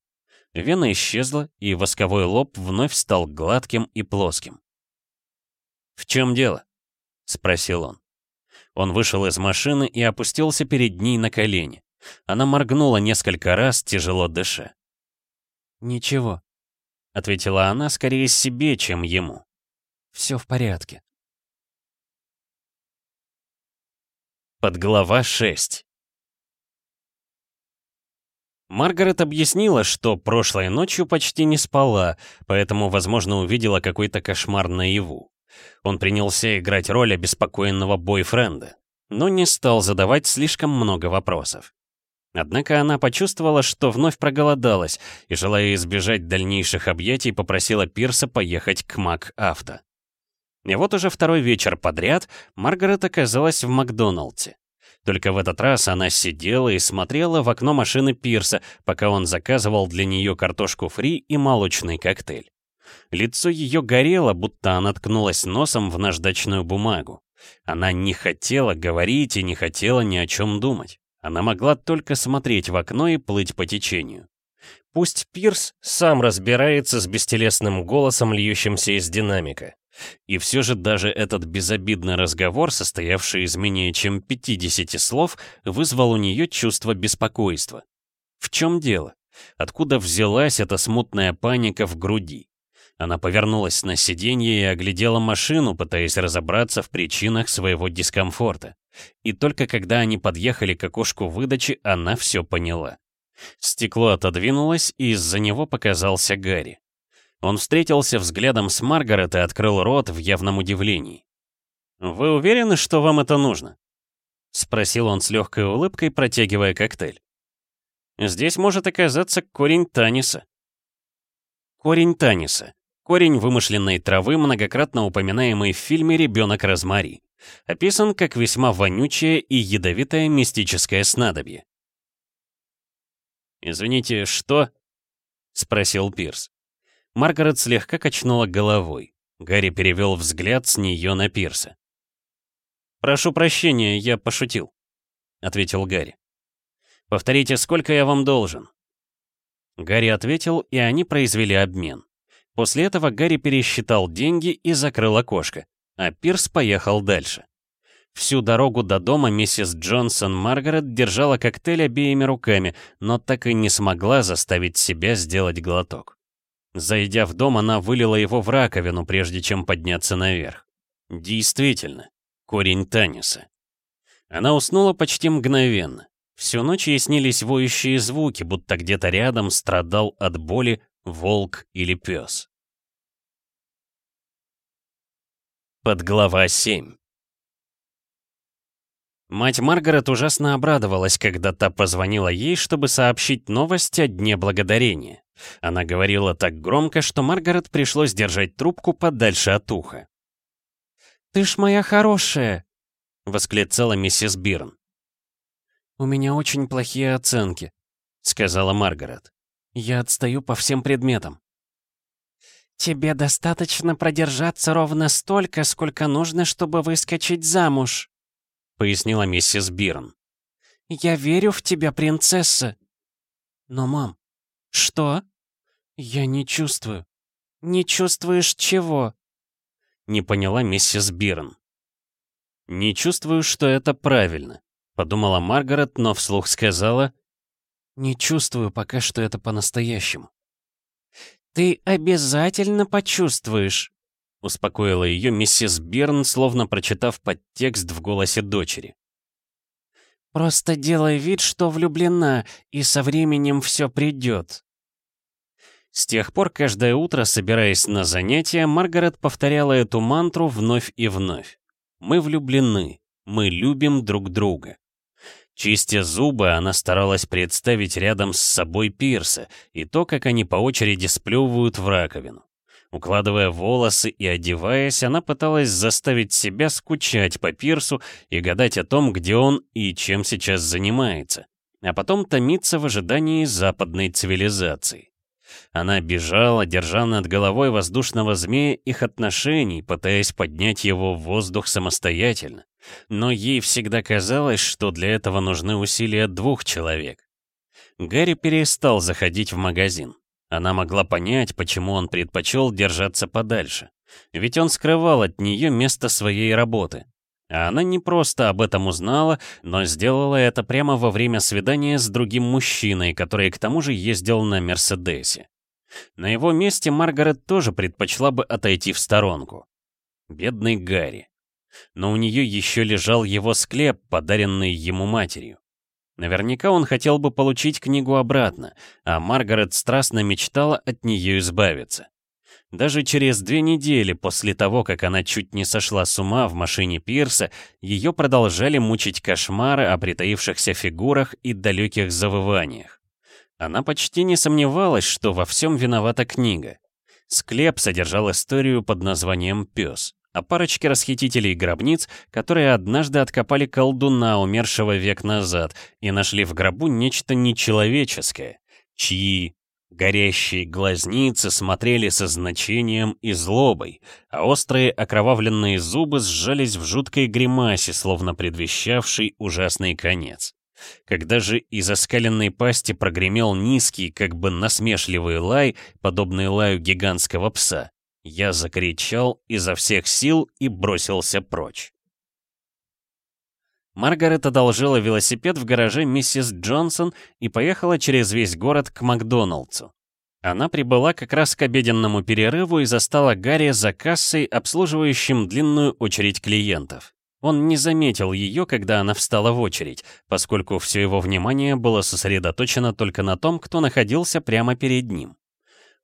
Вена исчезла, и восковой лоб вновь стал гладким и плоским. «В чем дело?» — спросил он. Он вышел из машины и опустился перед ней на колени. Она моргнула несколько раз, тяжело дыша. «Ничего», — ответила она скорее себе, чем ему. «Все в порядке». Подглава 6 Маргарет объяснила, что прошлой ночью почти не спала, поэтому, возможно, увидела какой-то кошмар наяву. Он принялся играть роль обеспокоенного бойфренда, но не стал задавать слишком много вопросов. Однако она почувствовала, что вновь проголодалась, и, желая избежать дальнейших объятий, попросила Пирса поехать к МакАвто. И вот уже второй вечер подряд Маргарет оказалась в Макдоналдсе. Только в этот раз она сидела и смотрела в окно машины Пирса, пока он заказывал для нее картошку фри и молочный коктейль. Лицо ее горело, будто она ткнулась носом в наждачную бумагу. Она не хотела говорить и не хотела ни о чем думать. Она могла только смотреть в окно и плыть по течению. Пусть Пирс сам разбирается с бестелесным голосом, льющимся из динамика. И все же даже этот безобидный разговор, состоявший из менее чем 50 слов, вызвал у нее чувство беспокойства. В чем дело? Откуда взялась эта смутная паника в груди? Она повернулась на сиденье и оглядела машину, пытаясь разобраться в причинах своего дискомфорта. И только когда они подъехали к окошку выдачи, она все поняла. Стекло отодвинулось, и из-за него показался Гарри. Он встретился взглядом с Маргарет и открыл рот в явном удивлении. «Вы уверены, что вам это нужно?» — спросил он с легкой улыбкой, протягивая коктейль. «Здесь может оказаться корень таниса». Корень таниса. Корень вымышленной травы, многократно упоминаемый в фильме «Ребенок Розмари». Описан как весьма вонючее и ядовитое мистическое снадобье. «Извините, что?» — спросил Пирс. Маргарет слегка качнула головой. Гарри перевел взгляд с нее на Пирса. «Прошу прощения, я пошутил», — ответил Гарри. «Повторите, сколько я вам должен?» Гарри ответил, и они произвели обмен. После этого Гарри пересчитал деньги и закрыл окошко, а Пирс поехал дальше. Всю дорогу до дома миссис Джонсон Маргарет держала коктейль обеими руками, но так и не смогла заставить себя сделать глоток. Зайдя в дом, она вылила его в раковину, прежде чем подняться наверх. Действительно, корень Таниса. Она уснула почти мгновенно. Всю ночь ей снились воющие звуки, будто где-то рядом страдал от боли волк или пес. Подглава 7 Мать Маргарет ужасно обрадовалась, когда та позвонила ей, чтобы сообщить новость о Дне Благодарения. Она говорила так громко, что Маргарет пришлось держать трубку подальше от уха. «Ты ж моя хорошая!» — восклицала миссис Бирн. «У меня очень плохие оценки», — сказала Маргарет. «Я отстаю по всем предметам». «Тебе достаточно продержаться ровно столько, сколько нужно, чтобы выскочить замуж», — пояснила миссис Бирн. «Я верю в тебя, принцесса». «Но, мам, «Что?» «Я не чувствую». «Не чувствуешь чего?» Не поняла миссис Бирн. «Не чувствую, что это правильно», — подумала Маргарет, но вслух сказала, «Не чувствую пока, что это по-настоящему». «Ты обязательно почувствуешь», — успокоила ее миссис Бирн, словно прочитав подтекст в голосе дочери. «Просто делай вид, что влюблена, и со временем все придет». С тех пор каждое утро, собираясь на занятия, Маргарет повторяла эту мантру вновь и вновь. «Мы влюблены, мы любим друг друга». Чистя зубы, она старалась представить рядом с собой Пирса и то, как они по очереди сплевывают в раковину. Укладывая волосы и одеваясь, она пыталась заставить себя скучать по Пирсу и гадать о том, где он и чем сейчас занимается, а потом томиться в ожидании западной цивилизации. Она бежала, держа над головой воздушного змея их отношений, пытаясь поднять его в воздух самостоятельно. Но ей всегда казалось, что для этого нужны усилия двух человек. Гарри перестал заходить в магазин. Она могла понять, почему он предпочел держаться подальше. Ведь он скрывал от нее место своей работы. А она не просто об этом узнала, но сделала это прямо во время свидания с другим мужчиной, который к тому же ездил на Мерседесе. На его месте Маргарет тоже предпочла бы отойти в сторонку. Бедный Гарри. Но у нее еще лежал его склеп, подаренный ему матерью. Наверняка он хотел бы получить книгу обратно, а Маргарет страстно мечтала от нее избавиться. Даже через две недели после того, как она чуть не сошла с ума в машине Пирса, ее продолжали мучить кошмары о притаившихся фигурах и далеких завываниях. Она почти не сомневалась, что во всем виновата книга. Склеп содержал историю под названием «Пес» о парочке расхитителей гробниц, которые однажды откопали колдуна, умершего век назад, и нашли в гробу нечто нечеловеческое, чьи горящие глазницы смотрели со значением и злобой, а острые окровавленные зубы сжались в жуткой гримасе, словно предвещавший ужасный конец. Когда же из оскаленной пасти прогремел низкий, как бы насмешливый лай, подобный лаю гигантского пса, я закричал изо всех сил и бросился прочь. Маргарет одолжила велосипед в гараже миссис Джонсон и поехала через весь город к Макдоналдсу. Она прибыла как раз к обеденному перерыву и застала Гарри за кассой, обслуживающим длинную очередь клиентов. Он не заметил ее, когда она встала в очередь, поскольку все его внимание было сосредоточено только на том, кто находился прямо перед ним.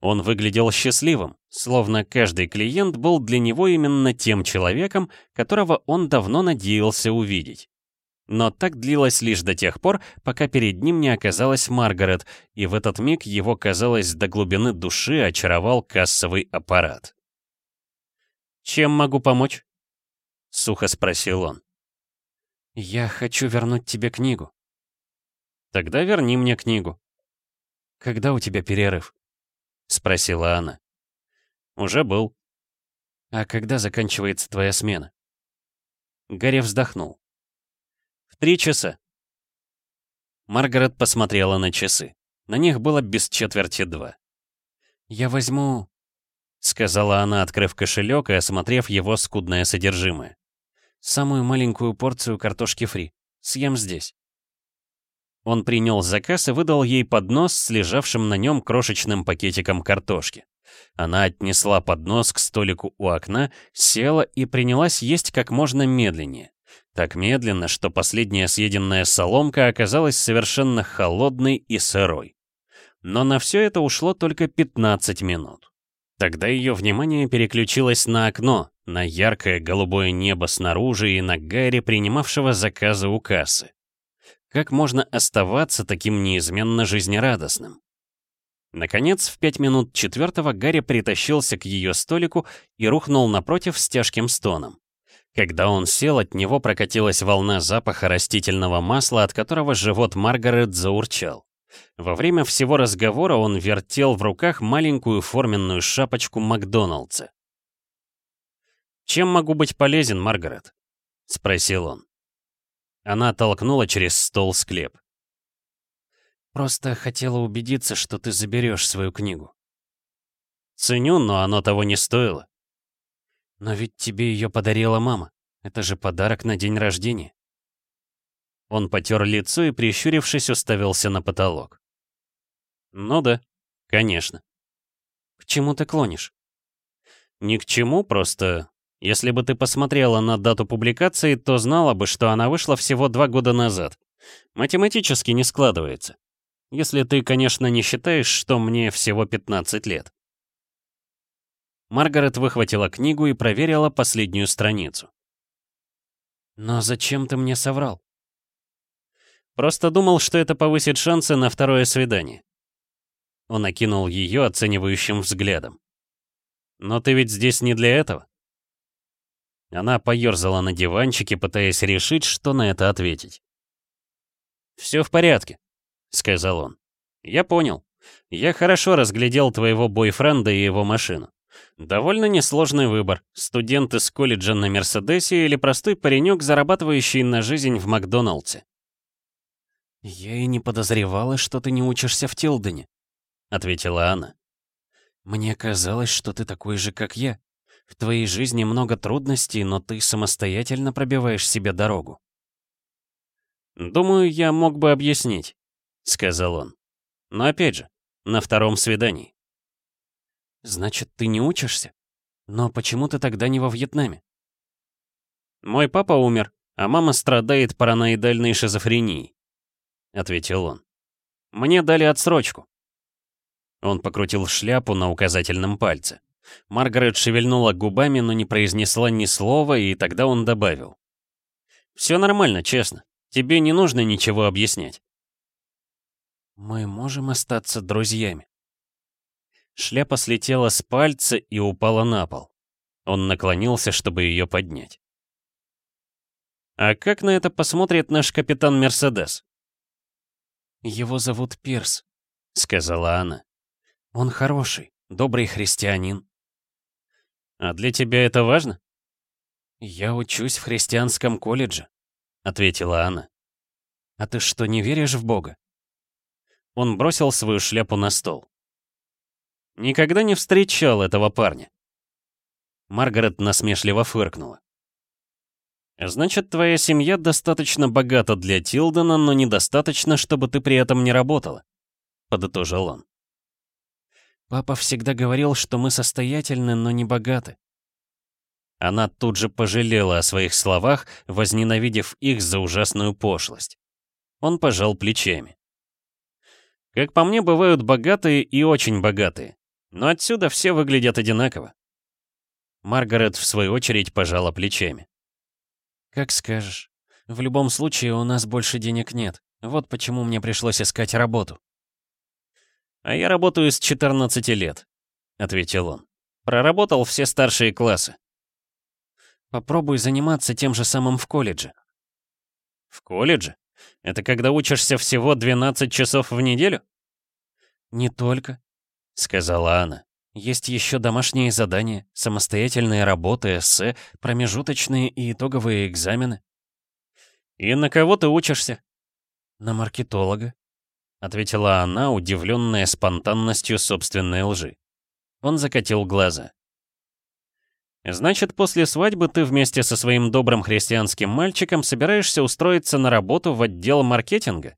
Он выглядел счастливым, словно каждый клиент был для него именно тем человеком, которого он давно надеялся увидеть. Но так длилось лишь до тех пор, пока перед ним не оказалась Маргарет, и в этот миг его, казалось, до глубины души очаровал кассовый аппарат. «Чем могу помочь?» — сухо спросил он. «Я хочу вернуть тебе книгу». «Тогда верни мне книгу». «Когда у тебя перерыв?» — спросила она. «Уже был». «А когда заканчивается твоя смена?» Гарри вздохнул. «В три часа». Маргарет посмотрела на часы. На них было без четверти два. «Я возьму...» — сказала она, открыв кошелек и осмотрев его скудное содержимое. Самую маленькую порцию картошки фри. Съем здесь. Он принял заказ и выдал ей поднос с лежавшим на нем крошечным пакетиком картошки. Она отнесла поднос к столику у окна, села и принялась есть как можно медленнее. Так медленно, что последняя съеденная соломка оказалась совершенно холодной и сырой. Но на все это ушло только 15 минут. Тогда ее внимание переключилось на окно, на яркое голубое небо снаружи и на Гарри, принимавшего заказы у кассы. Как можно оставаться таким неизменно жизнерадостным? Наконец, в пять минут четвертого Гарри притащился к ее столику и рухнул напротив с тяжким стоном. Когда он сел, от него прокатилась волна запаха растительного масла, от которого живот Маргарет заурчал. Во время всего разговора он вертел в руках маленькую форменную шапочку Макдоналдса. «Чем могу быть полезен, Маргарет?» — спросил он. Она толкнула через стол склеп. «Просто хотела убедиться, что ты заберешь свою книгу». «Ценю, но оно того не стоило». «Но ведь тебе ее подарила мама. Это же подарок на день рождения». Он потер лицо и, прищурившись, уставился на потолок. «Ну да, конечно». «К чему ты клонишь?» «Ни к чему, просто если бы ты посмотрела на дату публикации, то знала бы, что она вышла всего два года назад. Математически не складывается. Если ты, конечно, не считаешь, что мне всего 15 лет». Маргарет выхватила книгу и проверила последнюю страницу. «Но зачем ты мне соврал?» Просто думал, что это повысит шансы на второе свидание. Он окинул ее оценивающим взглядом. «Но ты ведь здесь не для этого?» Она поерзала на диванчике, пытаясь решить, что на это ответить. «Все в порядке», — сказал он. «Я понял. Я хорошо разглядел твоего бойфренда и его машину. Довольно несложный выбор. Студент из колледжа на Мерседесе или простой паренек, зарабатывающий на жизнь в Макдоналдсе. «Я и не подозревала, что ты не учишься в Тилдене», — ответила она. «Мне казалось, что ты такой же, как я. В твоей жизни много трудностей, но ты самостоятельно пробиваешь себе дорогу». «Думаю, я мог бы объяснить», — сказал он. «Но опять же, на втором свидании». «Значит, ты не учишься? Но почему ты тогда не во Вьетнаме?» «Мой папа умер, а мама страдает параноидальной шизофренией», — ответил он. «Мне дали отсрочку». Он покрутил шляпу на указательном пальце. Маргарет шевельнула губами, но не произнесла ни слова, и тогда он добавил. «Все нормально, честно. Тебе не нужно ничего объяснять». «Мы можем остаться друзьями». Шляпа слетела с пальца и упала на пол. Он наклонился, чтобы ее поднять. «А как на это посмотрит наш капитан Мерседес?» «Его зовут Пирс», — сказала она. «Он хороший, добрый христианин». «А для тебя это важно?» «Я учусь в христианском колледже», — ответила она. «А ты что, не веришь в Бога?» Он бросил свою шляпу на стол. «Никогда не встречал этого парня». Маргарет насмешливо фыркнула. «Значит, твоя семья достаточно богата для Тилдена, но недостаточно, чтобы ты при этом не работала», — подытожил он. «Папа всегда говорил, что мы состоятельны, но не богаты». Она тут же пожалела о своих словах, возненавидев их за ужасную пошлость. Он пожал плечами. «Как по мне, бывают богатые и очень богатые, но отсюда все выглядят одинаково». Маргарет, в свою очередь, пожала плечами. «Как скажешь. В любом случае, у нас больше денег нет. Вот почему мне пришлось искать работу». «А я работаю с 14 лет», — ответил он. «Проработал все старшие классы». «Попробуй заниматься тем же самым в колледже». «В колледже? Это когда учишься всего 12 часов в неделю?» «Не только», — сказала она. «Есть еще домашние задания, самостоятельные работы, эссе, промежуточные и итоговые экзамены». «И на кого ты учишься?» «На маркетолога», — ответила она, удивленная спонтанностью собственной лжи. Он закатил глаза. «Значит, после свадьбы ты вместе со своим добрым христианским мальчиком собираешься устроиться на работу в отдел маркетинга?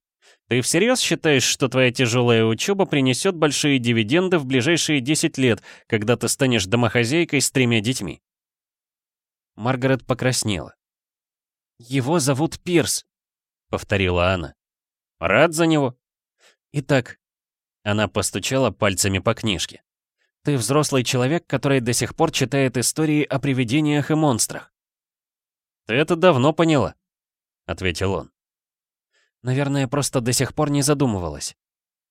Ты всерьез считаешь, что твоя тяжелая учеба принесет большие дивиденды в ближайшие 10 лет, когда ты станешь домохозяйкой с тремя детьми?» Маргарет покраснела. «Его зовут Пирс», — повторила она. «Рад за него», Итак, она постучала пальцами по книжке. Ты взрослый человек, который до сих пор читает истории о привидениях и монстрах. Ты это давно поняла, ответил он. Наверное, просто до сих пор не задумывалась,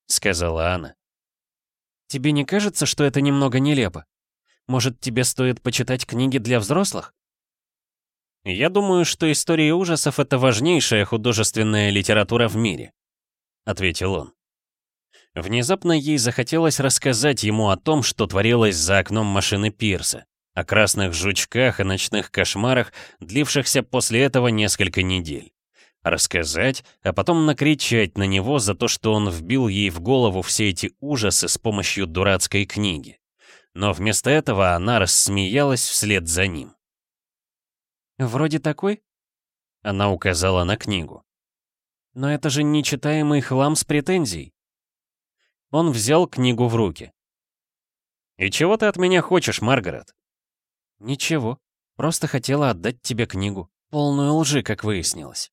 сказала она. Тебе не кажется, что это немного нелепо? Может, тебе стоит почитать книги для взрослых? Я думаю, что истории ужасов — это важнейшая художественная литература в мире, — ответил он. Внезапно ей захотелось рассказать ему о том, что творилось за окном машины Пирса, о красных жучках и ночных кошмарах, длившихся после этого несколько недель. Рассказать, а потом накричать на него за то, что он вбил ей в голову все эти ужасы с помощью дурацкой книги. Но вместо этого она рассмеялась вслед за ним. «Вроде такой?» Она указала на книгу. «Но это же нечитаемый хлам с претензией». Он взял книгу в руки. «И чего ты от меня хочешь, Маргарет?» «Ничего. Просто хотела отдать тебе книгу. Полную лжи, как выяснилось».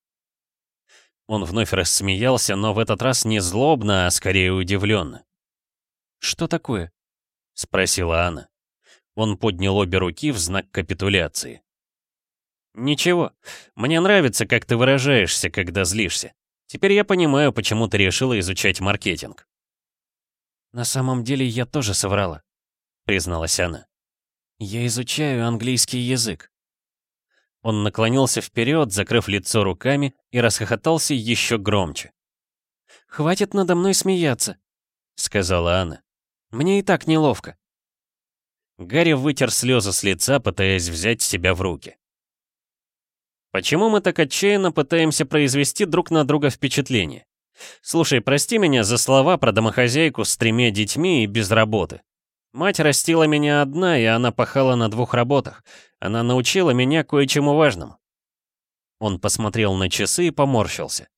Он вновь рассмеялся, но в этот раз не злобно, а скорее удивленно. «Что такое?» — спросила она. Он поднял обе руки в знак капитуляции. «Ничего. Мне нравится, как ты выражаешься, когда злишься. Теперь я понимаю, почему ты решила изучать маркетинг». «На самом деле я тоже соврала», — призналась она. «Я изучаю английский язык». Он наклонился вперед, закрыв лицо руками, и расхохотался еще громче. «Хватит надо мной смеяться», — сказала она. «Мне и так неловко». Гарри вытер слезы с лица, пытаясь взять себя в руки. «Почему мы так отчаянно пытаемся произвести друг на друга впечатление? Слушай, прости меня за слова про домохозяйку с тремя детьми и без работы. Мать растила меня одна, и она пахала на двух работах. Она научила меня кое-чему важному. Он посмотрел на часы и поморщился.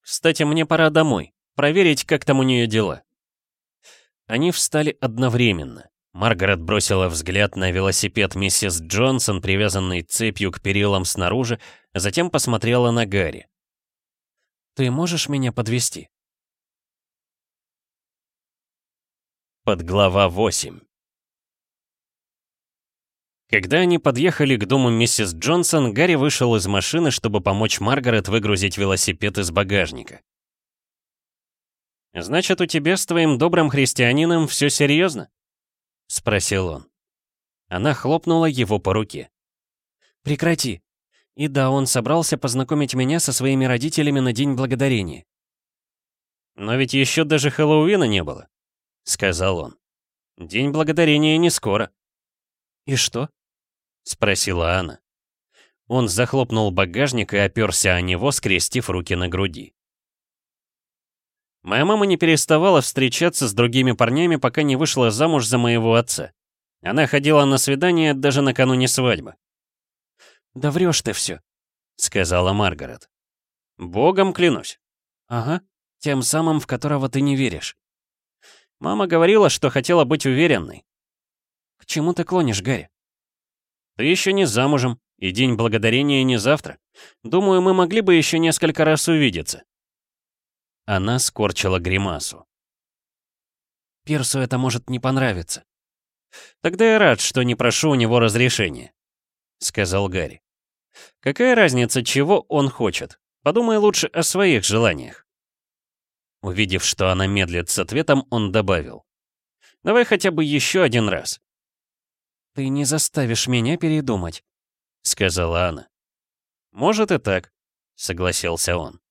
Кстати, мне пора домой, проверить, как там у нее дела. Они встали одновременно. Маргарет бросила взгляд на велосипед миссис Джонсон, привязанный цепью к перилам снаружи, а затем посмотрела на Гарри. «Ты можешь меня подвести? Подглава 8 Когда они подъехали к дому миссис Джонсон, Гарри вышел из машины, чтобы помочь Маргарет выгрузить велосипед из багажника. «Значит, у тебя с твоим добрым христианином все серьезно?» — спросил он. Она хлопнула его по руке. «Прекрати. И да, он собрался познакомить меня со своими родителями на День Благодарения». «Но ведь еще даже Хэллоуина не было», — сказал он. «День Благодарения не скоро». «И что?» — спросила она. Он захлопнул багажник и оперся о него, скрестив руки на груди. Моя мама не переставала встречаться с другими парнями, пока не вышла замуж за моего отца. Она ходила на свидания даже накануне свадьбы. «Да врешь ты все», — сказала Маргарет. «Богом клянусь». «Ага, тем самым, в которого ты не веришь». Мама говорила, что хотела быть уверенной. «К чему ты клонишь, Гарри?» «Ты еще не замужем, и День Благодарения не завтра. Думаю, мы могли бы еще несколько раз увидеться». Она скорчила гримасу. «Пирсу это может не понравиться». «Тогда я рад, что не прошу у него разрешения», — сказал Гарри. «Какая разница, чего он хочет? Подумай лучше о своих желаниях». Увидев, что она медлит с ответом, он добавил. «Давай хотя бы еще один раз». «Ты не заставишь меня передумать», — сказала она. «Может и так», — согласился он.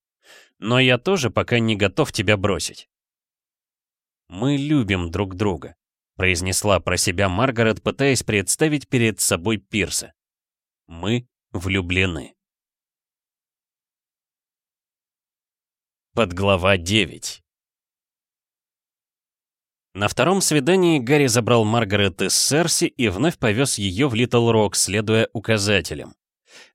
Но я тоже пока не готов тебя бросить. «Мы любим друг друга», — произнесла про себя Маргарет, пытаясь представить перед собой Пирса. «Мы влюблены». Подглава 9 На втором свидании Гарри забрал Маргарет из Серси и вновь повез ее в Литл Рок, следуя указателям.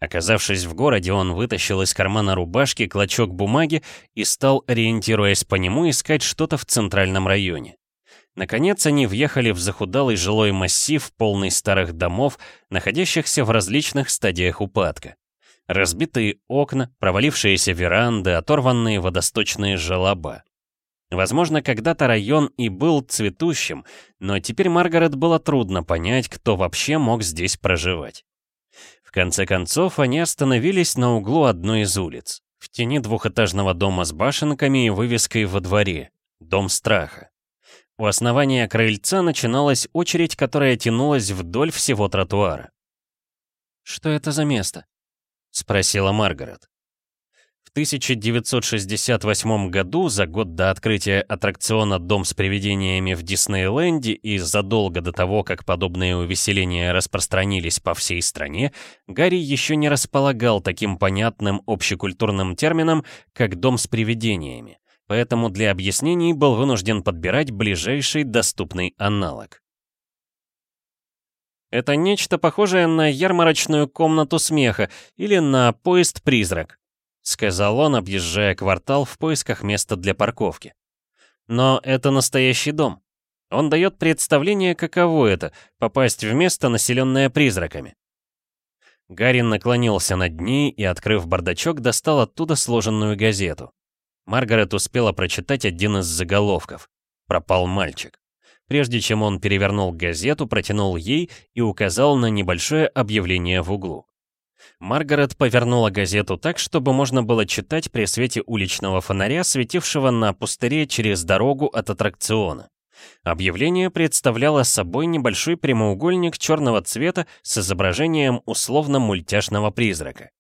Оказавшись в городе, он вытащил из кармана рубашки клочок бумаги и стал, ориентируясь по нему, искать что-то в центральном районе. Наконец они въехали в захудалый жилой массив, полный старых домов, находящихся в различных стадиях упадка. Разбитые окна, провалившиеся веранды, оторванные водосточные желоба. Возможно, когда-то район и был цветущим, но теперь Маргарет было трудно понять, кто вообще мог здесь проживать конце концов, они остановились на углу одной из улиц, в тени двухэтажного дома с башенками и вывеской во дворе «Дом страха». У основания крыльца начиналась очередь, которая тянулась вдоль всего тротуара. «Что это за место?» — спросила Маргарет. 1968 году, за год до открытия аттракциона «Дом с привидениями» в Диснейленде и задолго до того, как подобные увеселения распространились по всей стране, Гарри еще не располагал таким понятным общекультурным термином, как «Дом с привидениями», поэтому для объяснений был вынужден подбирать ближайший доступный аналог. Это нечто похожее на ярмарочную комнату смеха или на поезд-призрак, сказал он, объезжая квартал в поисках места для парковки. Но это настоящий дом. Он дает представление, каково это — попасть в место, населенное призраками. Гарин наклонился над ней и, открыв бардачок, достал оттуда сложенную газету. Маргарет успела прочитать один из заголовков. «Пропал мальчик». Прежде чем он перевернул газету, протянул ей и указал на небольшое объявление в углу. Маргарет повернула газету так, чтобы можно было читать при свете уличного фонаря, светившего на пустыре через дорогу от аттракциона. Объявление представляло собой небольшой прямоугольник черного цвета с изображением условно-мультяшного призрака.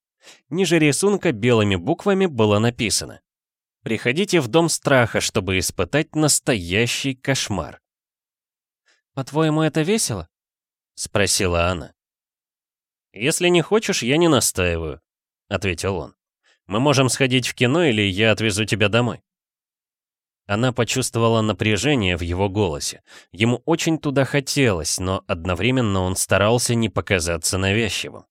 Ниже рисунка белыми буквами было написано «Приходите в дом страха, чтобы испытать настоящий кошмар». «По-твоему, это весело?» — спросила она. «Если не хочешь, я не настаиваю», — ответил он. «Мы можем сходить в кино, или я отвезу тебя домой». Она почувствовала напряжение в его голосе. Ему очень туда хотелось, но одновременно он старался не показаться навязчивым.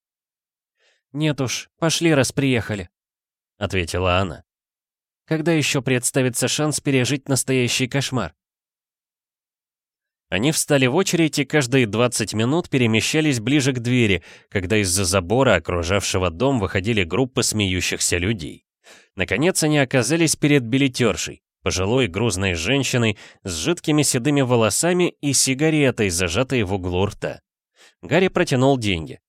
«Нет уж, пошли, раз приехали», — ответила она. «Когда еще представится шанс пережить настоящий кошмар?» Они встали в очередь и каждые 20 минут перемещались ближе к двери, когда из-за забора, окружавшего дом, выходили группы смеющихся людей. Наконец они оказались перед билетершей, пожилой грузной женщиной с жидкими седыми волосами и сигаретой, зажатой в углу рта. Гарри протянул деньги.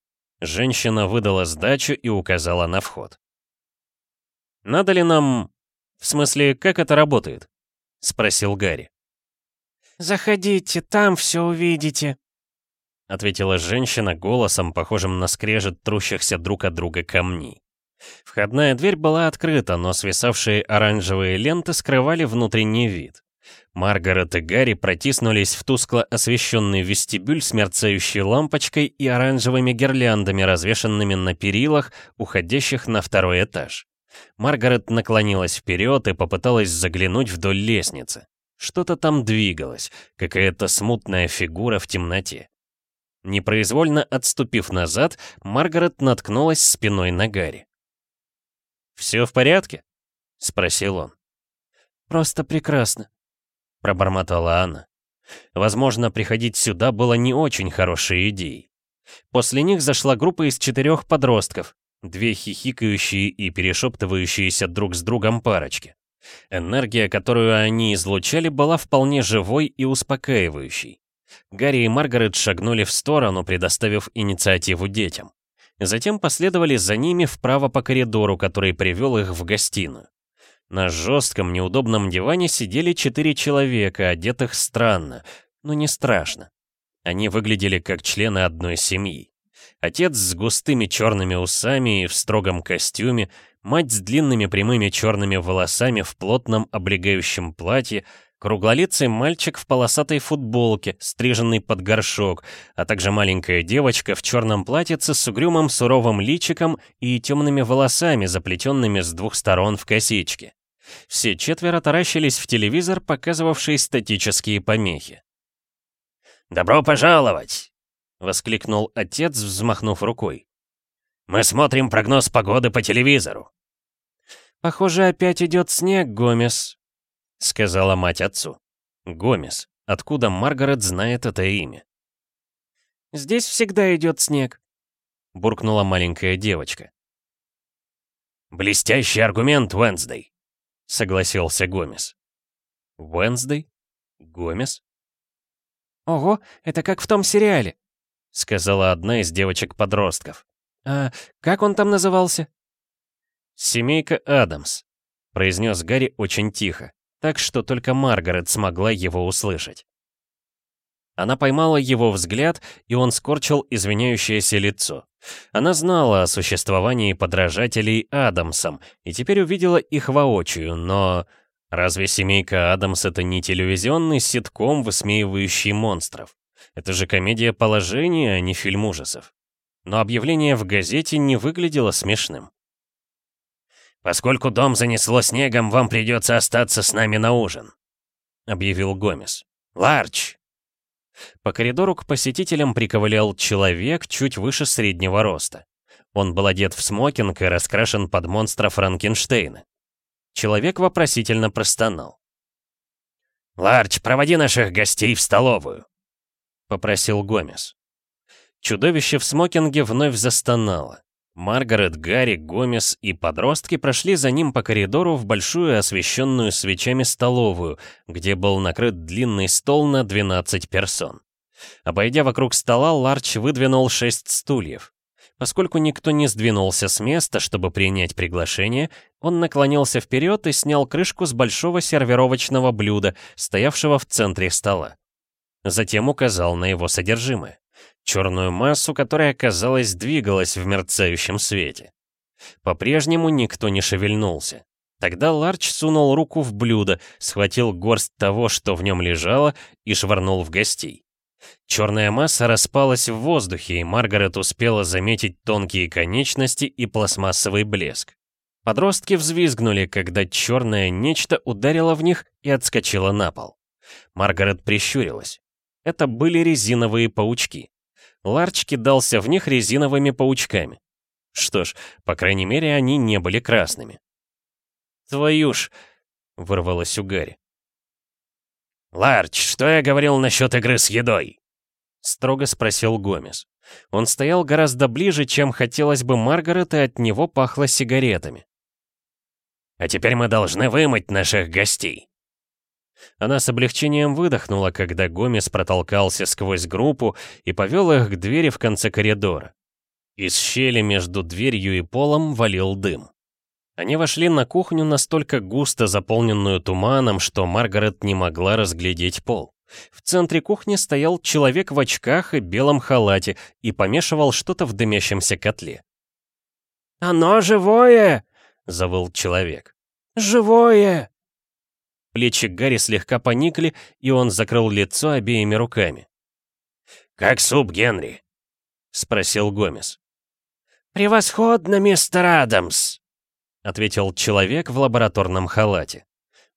Женщина выдала сдачу и указала на вход. «Надо ли нам... В смысле, как это работает?» — спросил Гарри. «Заходите, там все увидите», — ответила женщина голосом, похожим на скрежет трущихся друг от друга камней. Входная дверь была открыта, но свисавшие оранжевые ленты скрывали внутренний вид. Маргарет и Гарри протиснулись в тускло освещенный вестибюль с мерцающей лампочкой и оранжевыми гирляндами, развешанными на перилах, уходящих на второй этаж. Маргарет наклонилась вперед и попыталась заглянуть вдоль лестницы. Что-то там двигалось, какая-то смутная фигура в темноте. Непроизвольно отступив назад, Маргарет наткнулась спиной на Гарри. «Все в порядке?» — спросил он. «Просто прекрасно», — пробормотала она. Возможно, приходить сюда было не очень хорошей идеей. После них зашла группа из четырех подростков, две хихикающие и перешептывающиеся друг с другом парочки. Энергия, которую они излучали, была вполне живой и успокаивающей. Гарри и Маргарет шагнули в сторону, предоставив инициативу детям. Затем последовали за ними вправо по коридору, который привел их в гостиную. На жестком, неудобном диване сидели четыре человека, одетых странно, но не страшно. Они выглядели как члены одной семьи. Отец с густыми черными усами и в строгом костюме, мать с длинными прямыми черными волосами в плотном облегающем платье, круглолицый мальчик в полосатой футболке, стриженный под горшок, а также маленькая девочка в черном платьице с угрюмым суровым личиком и темными волосами, заплетенными с двух сторон в косички. Все четверо таращились в телевизор, показывавший статические помехи. «Добро пожаловать!» — воскликнул отец, взмахнув рукой. «Мы смотрим прогноз погоды по телевизору». «Похоже, опять идет снег, Гомес», — сказала мать отцу. «Гомес. Откуда Маргарет знает это имя?» «Здесь всегда идет снег», — буркнула маленькая девочка. «Блестящий аргумент, Уэнсдей», — согласился Гомес. «Уэнсдей? Гомес?» «Ого, это как в том сериале», — сказала одна из девочек-подростков. «А как он там назывался?» «Семейка Адамс», — произнес Гарри очень тихо, так что только Маргарет смогла его услышать. Она поймала его взгляд, и он скорчил извиняющееся лицо. Она знала о существовании подражателей Адамсам и теперь увидела их воочию, но... Разве семейка Адамс это не телевизионный ситком, высмеивающий монстров? Это же комедия положения, а не фильм ужасов. Но объявление в газете не выглядело смешным. «Поскольку дом занесло снегом, вам придется остаться с нами на ужин», — объявил Гомес. «Ларч!» По коридору к посетителям приковылял человек чуть выше среднего роста. Он был одет в смокинг и раскрашен под монстра Франкенштейна. Человек вопросительно простонал. «Ларч, проводи наших гостей в столовую», — попросил Гомес. Чудовище в смокинге вновь застонало. Маргарет, Гарри, Гомес и подростки прошли за ним по коридору в большую освещенную свечами столовую, где был накрыт длинный стол на 12 персон. Обойдя вокруг стола, Ларч выдвинул шесть стульев. Поскольку никто не сдвинулся с места, чтобы принять приглашение, он наклонился вперед и снял крышку с большого сервировочного блюда, стоявшего в центре стола. Затем указал на его содержимое черную массу, которая, казалось, двигалась в мерцающем свете. По-прежнему никто не шевельнулся. Тогда Ларч сунул руку в блюдо, схватил горсть того, что в нем лежало, и швырнул в гостей. Черная масса распалась в воздухе, и Маргарет успела заметить тонкие конечности и пластмассовый блеск. Подростки взвизгнули, когда черное нечто ударило в них и отскочило на пол. Маргарет прищурилась. Это были резиновые паучки. Ларч кидался в них резиновыми паучками. Что ж, по крайней мере, они не были красными. «Твою ж!» — вырвалось у Гарри. «Ларч, что я говорил насчет игры с едой?» — строго спросил Гомес. Он стоял гораздо ближе, чем хотелось бы Маргарет, и от него пахло сигаретами. «А теперь мы должны вымыть наших гостей». Она с облегчением выдохнула, когда Гомес протолкался сквозь группу и повел их к двери в конце коридора. Из щели между дверью и полом валил дым. Они вошли на кухню настолько густо заполненную туманом, что Маргарет не могла разглядеть пол. В центре кухни стоял человек в очках и белом халате и помешивал что-то в дымящемся котле. «Оно живое!» — завыл человек. «Живое!» Плечи Гарри слегка поникли, и он закрыл лицо обеими руками. «Как суп, Генри?» — спросил Гомес. «Превосходно, мистер Адамс!» — ответил человек в лабораторном халате.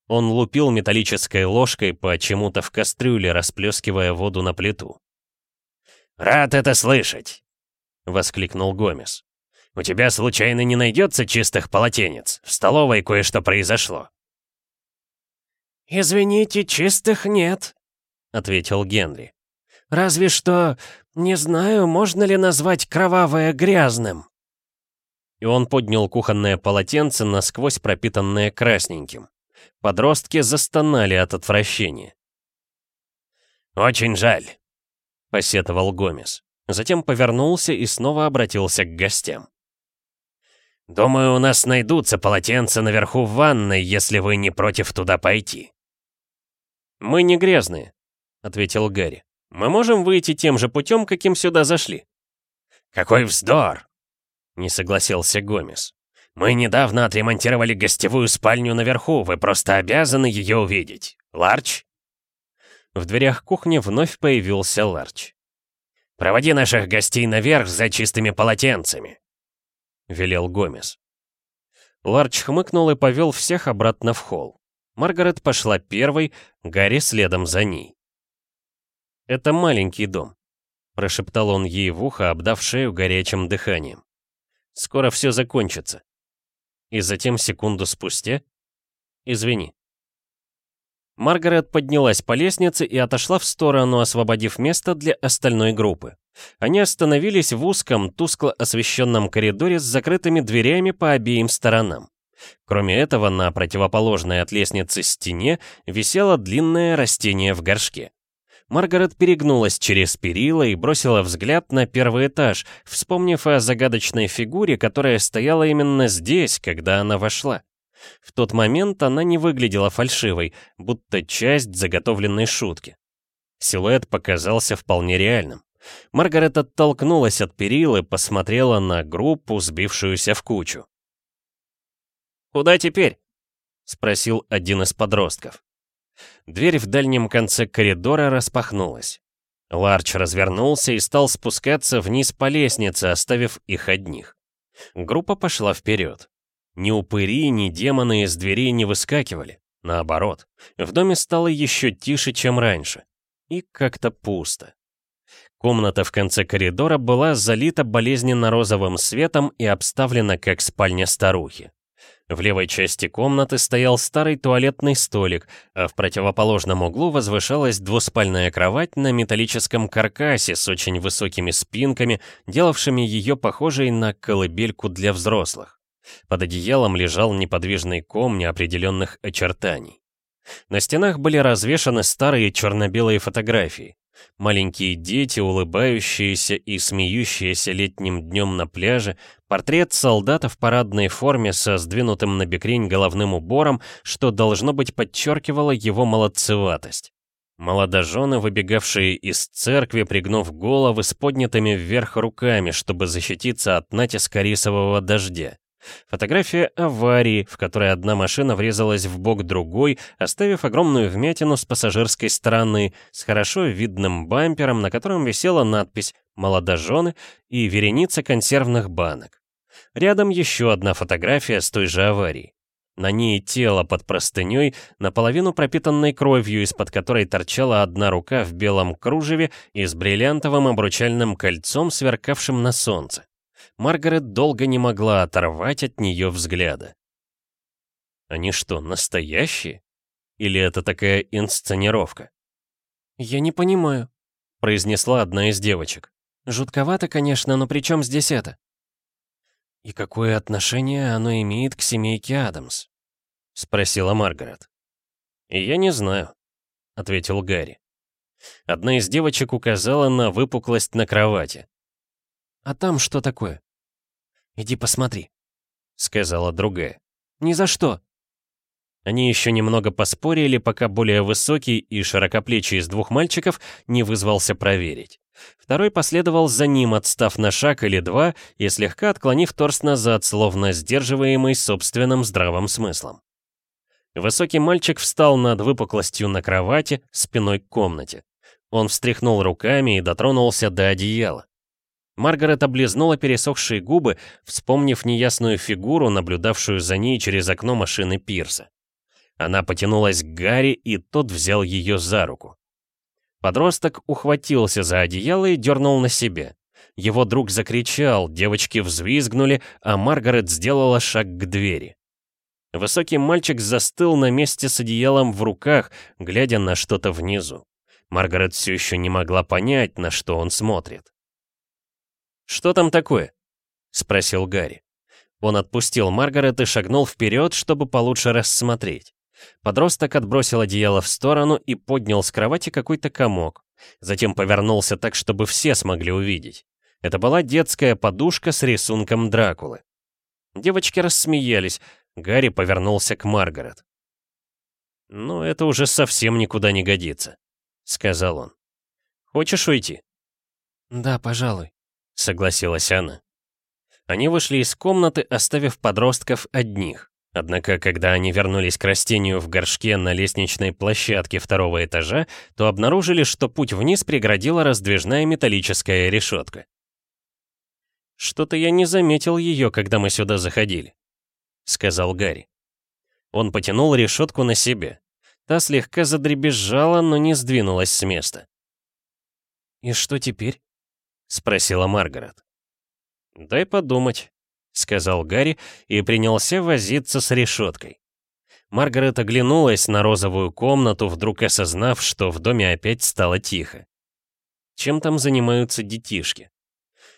Он лупил металлической ложкой по чему-то в кастрюле, расплескивая воду на плиту. «Рад это слышать!» — воскликнул Гомес. «У тебя случайно не найдется чистых полотенец? В столовой кое-что произошло». «Извините, чистых нет», — ответил Генри. «Разве что, не знаю, можно ли назвать кровавое грязным». И он поднял кухонное полотенце, насквозь пропитанное красненьким. Подростки застонали от отвращения. «Очень жаль», — посетовал Гомес. Затем повернулся и снова обратился к гостям. «Думаю, у нас найдутся полотенца наверху в ванной, если вы не против туда пойти». «Мы не грязные», — ответил Гарри. «Мы можем выйти тем же путем, каким сюда зашли». «Какой вздор!» — не согласился Гомес. «Мы недавно отремонтировали гостевую спальню наверху, вы просто обязаны ее увидеть. Ларч?» В дверях кухни вновь появился Ларч. «Проводи наших гостей наверх за чистыми полотенцами», — велел Гомес. Ларч хмыкнул и повел всех обратно в холл. Маргарет пошла первой, Гарри следом за ней. «Это маленький дом», — прошептал он ей в ухо, обдав шею горячим дыханием. «Скоро все закончится». И затем секунду спустя... «Извини». Маргарет поднялась по лестнице и отошла в сторону, освободив место для остальной группы. Они остановились в узком, тускло освещенном коридоре с закрытыми дверями по обеим сторонам. Кроме этого, на противоположной от лестницы стене висело длинное растение в горшке. Маргарет перегнулась через перила и бросила взгляд на первый этаж, вспомнив о загадочной фигуре, которая стояла именно здесь, когда она вошла. В тот момент она не выглядела фальшивой, будто часть заготовленной шутки. Силуэт показался вполне реальным. Маргарет оттолкнулась от перил и посмотрела на группу, сбившуюся в кучу. «Куда теперь?» — спросил один из подростков. Дверь в дальнем конце коридора распахнулась. Ларч развернулся и стал спускаться вниз по лестнице, оставив их одних. Группа пошла вперед. Ни упыри, ни демоны из дверей не выскакивали. Наоборот, в доме стало еще тише, чем раньше. И как-то пусто. Комната в конце коридора была залита болезненно-розовым светом и обставлена как спальня старухи. В левой части комнаты стоял старый туалетный столик, а в противоположном углу возвышалась двуспальная кровать на металлическом каркасе с очень высокими спинками, делавшими ее похожей на колыбельку для взрослых. Под одеялом лежал неподвижный ком неопределенных очертаний. На стенах были развешаны старые черно-белые фотографии. Маленькие дети, улыбающиеся и смеющиеся летним днем на пляже, портрет солдата в парадной форме со сдвинутым на бекрень головным убором, что должно быть подчеркивало его молодцеватость. Молодожены, выбегавшие из церкви, пригнув головы с поднятыми вверх руками, чтобы защититься от натиска рисового дождя. Фотография аварии, в которой одна машина врезалась в бок другой, оставив огромную вмятину с пассажирской стороны, с хорошо видным бампером, на котором висела надпись «Молодожены» и вереница консервных банок. Рядом еще одна фотография с той же аварии. На ней тело под простыней, наполовину пропитанной кровью, из-под которой торчала одна рука в белом кружеве и с бриллиантовым обручальным кольцом, сверкавшим на солнце. Маргарет долго не могла оторвать от нее взгляда. «Они что, настоящие?» Или это такая инсценировка? «Я не понимаю», — произнесла одна из девочек. «Жутковато, конечно, но при чем здесь это?» «И какое отношение оно имеет к семейке Адамс?» — спросила Маргарет. «Я не знаю», — ответил Гарри. Одна из девочек указала на выпуклость на кровати. «А там что такое?» «Иди посмотри», — сказала другая. «Ни за что». Они еще немного поспорили, пока более высокий и широкоплечий из двух мальчиков не вызвался проверить. Второй последовал за ним, отстав на шаг или два и слегка отклонив торс назад, словно сдерживаемый собственным здравым смыслом. Высокий мальчик встал над выпуклостью на кровати, спиной к комнате. Он встряхнул руками и дотронулся до одеяла. Маргарет облизнула пересохшие губы, вспомнив неясную фигуру, наблюдавшую за ней через окно машины Пирса. Она потянулась к Гарри, и тот взял ее за руку. Подросток ухватился за одеяло и дернул на себе. Его друг закричал, девочки взвизгнули, а Маргарет сделала шаг к двери. Высокий мальчик застыл на месте с одеялом в руках, глядя на что-то внизу. Маргарет все еще не могла понять, на что он смотрит. «Что там такое?» — спросил Гарри. Он отпустил Маргарет и шагнул вперед, чтобы получше рассмотреть. Подросток отбросил одеяло в сторону и поднял с кровати какой-то комок. Затем повернулся так, чтобы все смогли увидеть. Это была детская подушка с рисунком Дракулы. Девочки рассмеялись. Гарри повернулся к Маргарет. «Ну, это уже совсем никуда не годится», — сказал он. «Хочешь уйти?» «Да, пожалуй», согласилась она. Они вышли из комнаты, оставив подростков одних. Однако, когда они вернулись к растению в горшке на лестничной площадке второго этажа, то обнаружили, что путь вниз преградила раздвижная металлическая решетка. «Что-то я не заметил ее, когда мы сюда заходили», — сказал Гарри. Он потянул решетку на себе. Та слегка задребезжала, но не сдвинулась с места. «И что теперь?» — спросила Маргарет. «Дай подумать», — сказал Гарри и принялся возиться с решеткой. Маргарет оглянулась на розовую комнату, вдруг осознав, что в доме опять стало тихо. Чем там занимаются детишки?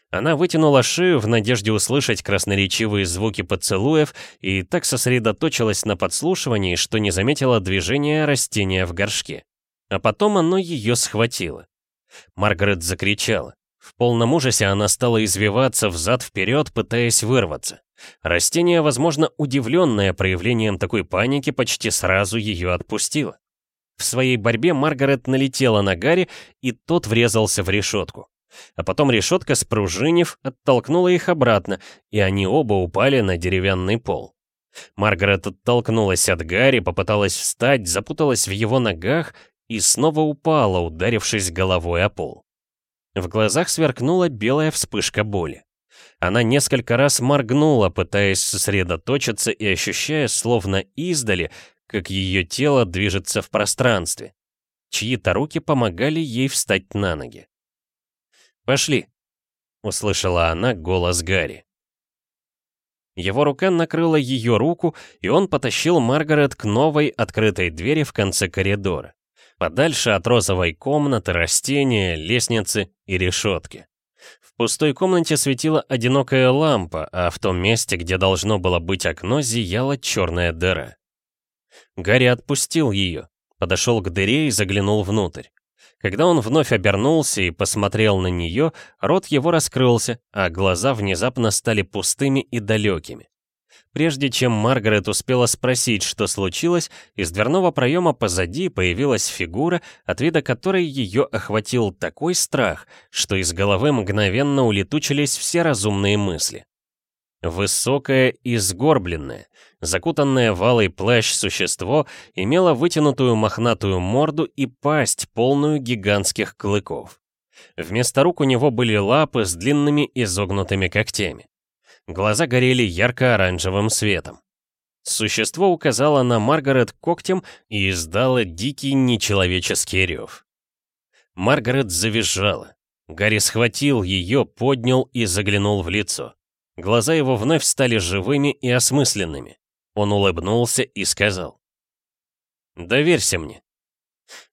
Она вытянула шею в надежде услышать красноречивые звуки поцелуев и так сосредоточилась на подслушивании, что не заметила движения растения в горшке. А потом оно ее схватило. Маргарет закричала. В полном ужасе она стала извиваться взад-вперед, пытаясь вырваться. Растение, возможно, удивленное проявлением такой паники, почти сразу ее отпустило. В своей борьбе Маргарет налетела на Гарри, и тот врезался в решетку. А потом решетка, спружинив, оттолкнула их обратно, и они оба упали на деревянный пол. Маргарет оттолкнулась от Гарри, попыталась встать, запуталась в его ногах и снова упала, ударившись головой о пол. В глазах сверкнула белая вспышка боли. Она несколько раз моргнула, пытаясь сосредоточиться и ощущая, словно издали, как ее тело движется в пространстве. Чьи-то руки помогали ей встать на ноги. «Пошли», — услышала она голос Гарри. Его рука накрыла ее руку, и он потащил Маргарет к новой открытой двери в конце коридора подальше от розовой комнаты, растения, лестницы и решетки. В пустой комнате светила одинокая лампа, а в том месте, где должно было быть окно, зияла черная дыра. Гарри отпустил ее, подошел к дыре и заглянул внутрь. Когда он вновь обернулся и посмотрел на нее, рот его раскрылся, а глаза внезапно стали пустыми и далекими. Прежде чем Маргарет успела спросить, что случилось, из дверного проема позади появилась фигура, от вида которой ее охватил такой страх, что из головы мгновенно улетучились все разумные мысли. Высокое и сгорбленное, закутанное в алый плащ существо имело вытянутую мохнатую морду и пасть, полную гигантских клыков. Вместо рук у него были лапы с длинными изогнутыми когтями. Глаза горели ярко-оранжевым светом. Существо указало на Маргарет когтем и издало дикий нечеловеческий рев. Маргарет завизжала. Гарри схватил ее, поднял и заглянул в лицо. Глаза его вновь стали живыми и осмысленными. Он улыбнулся и сказал. Доверься мне».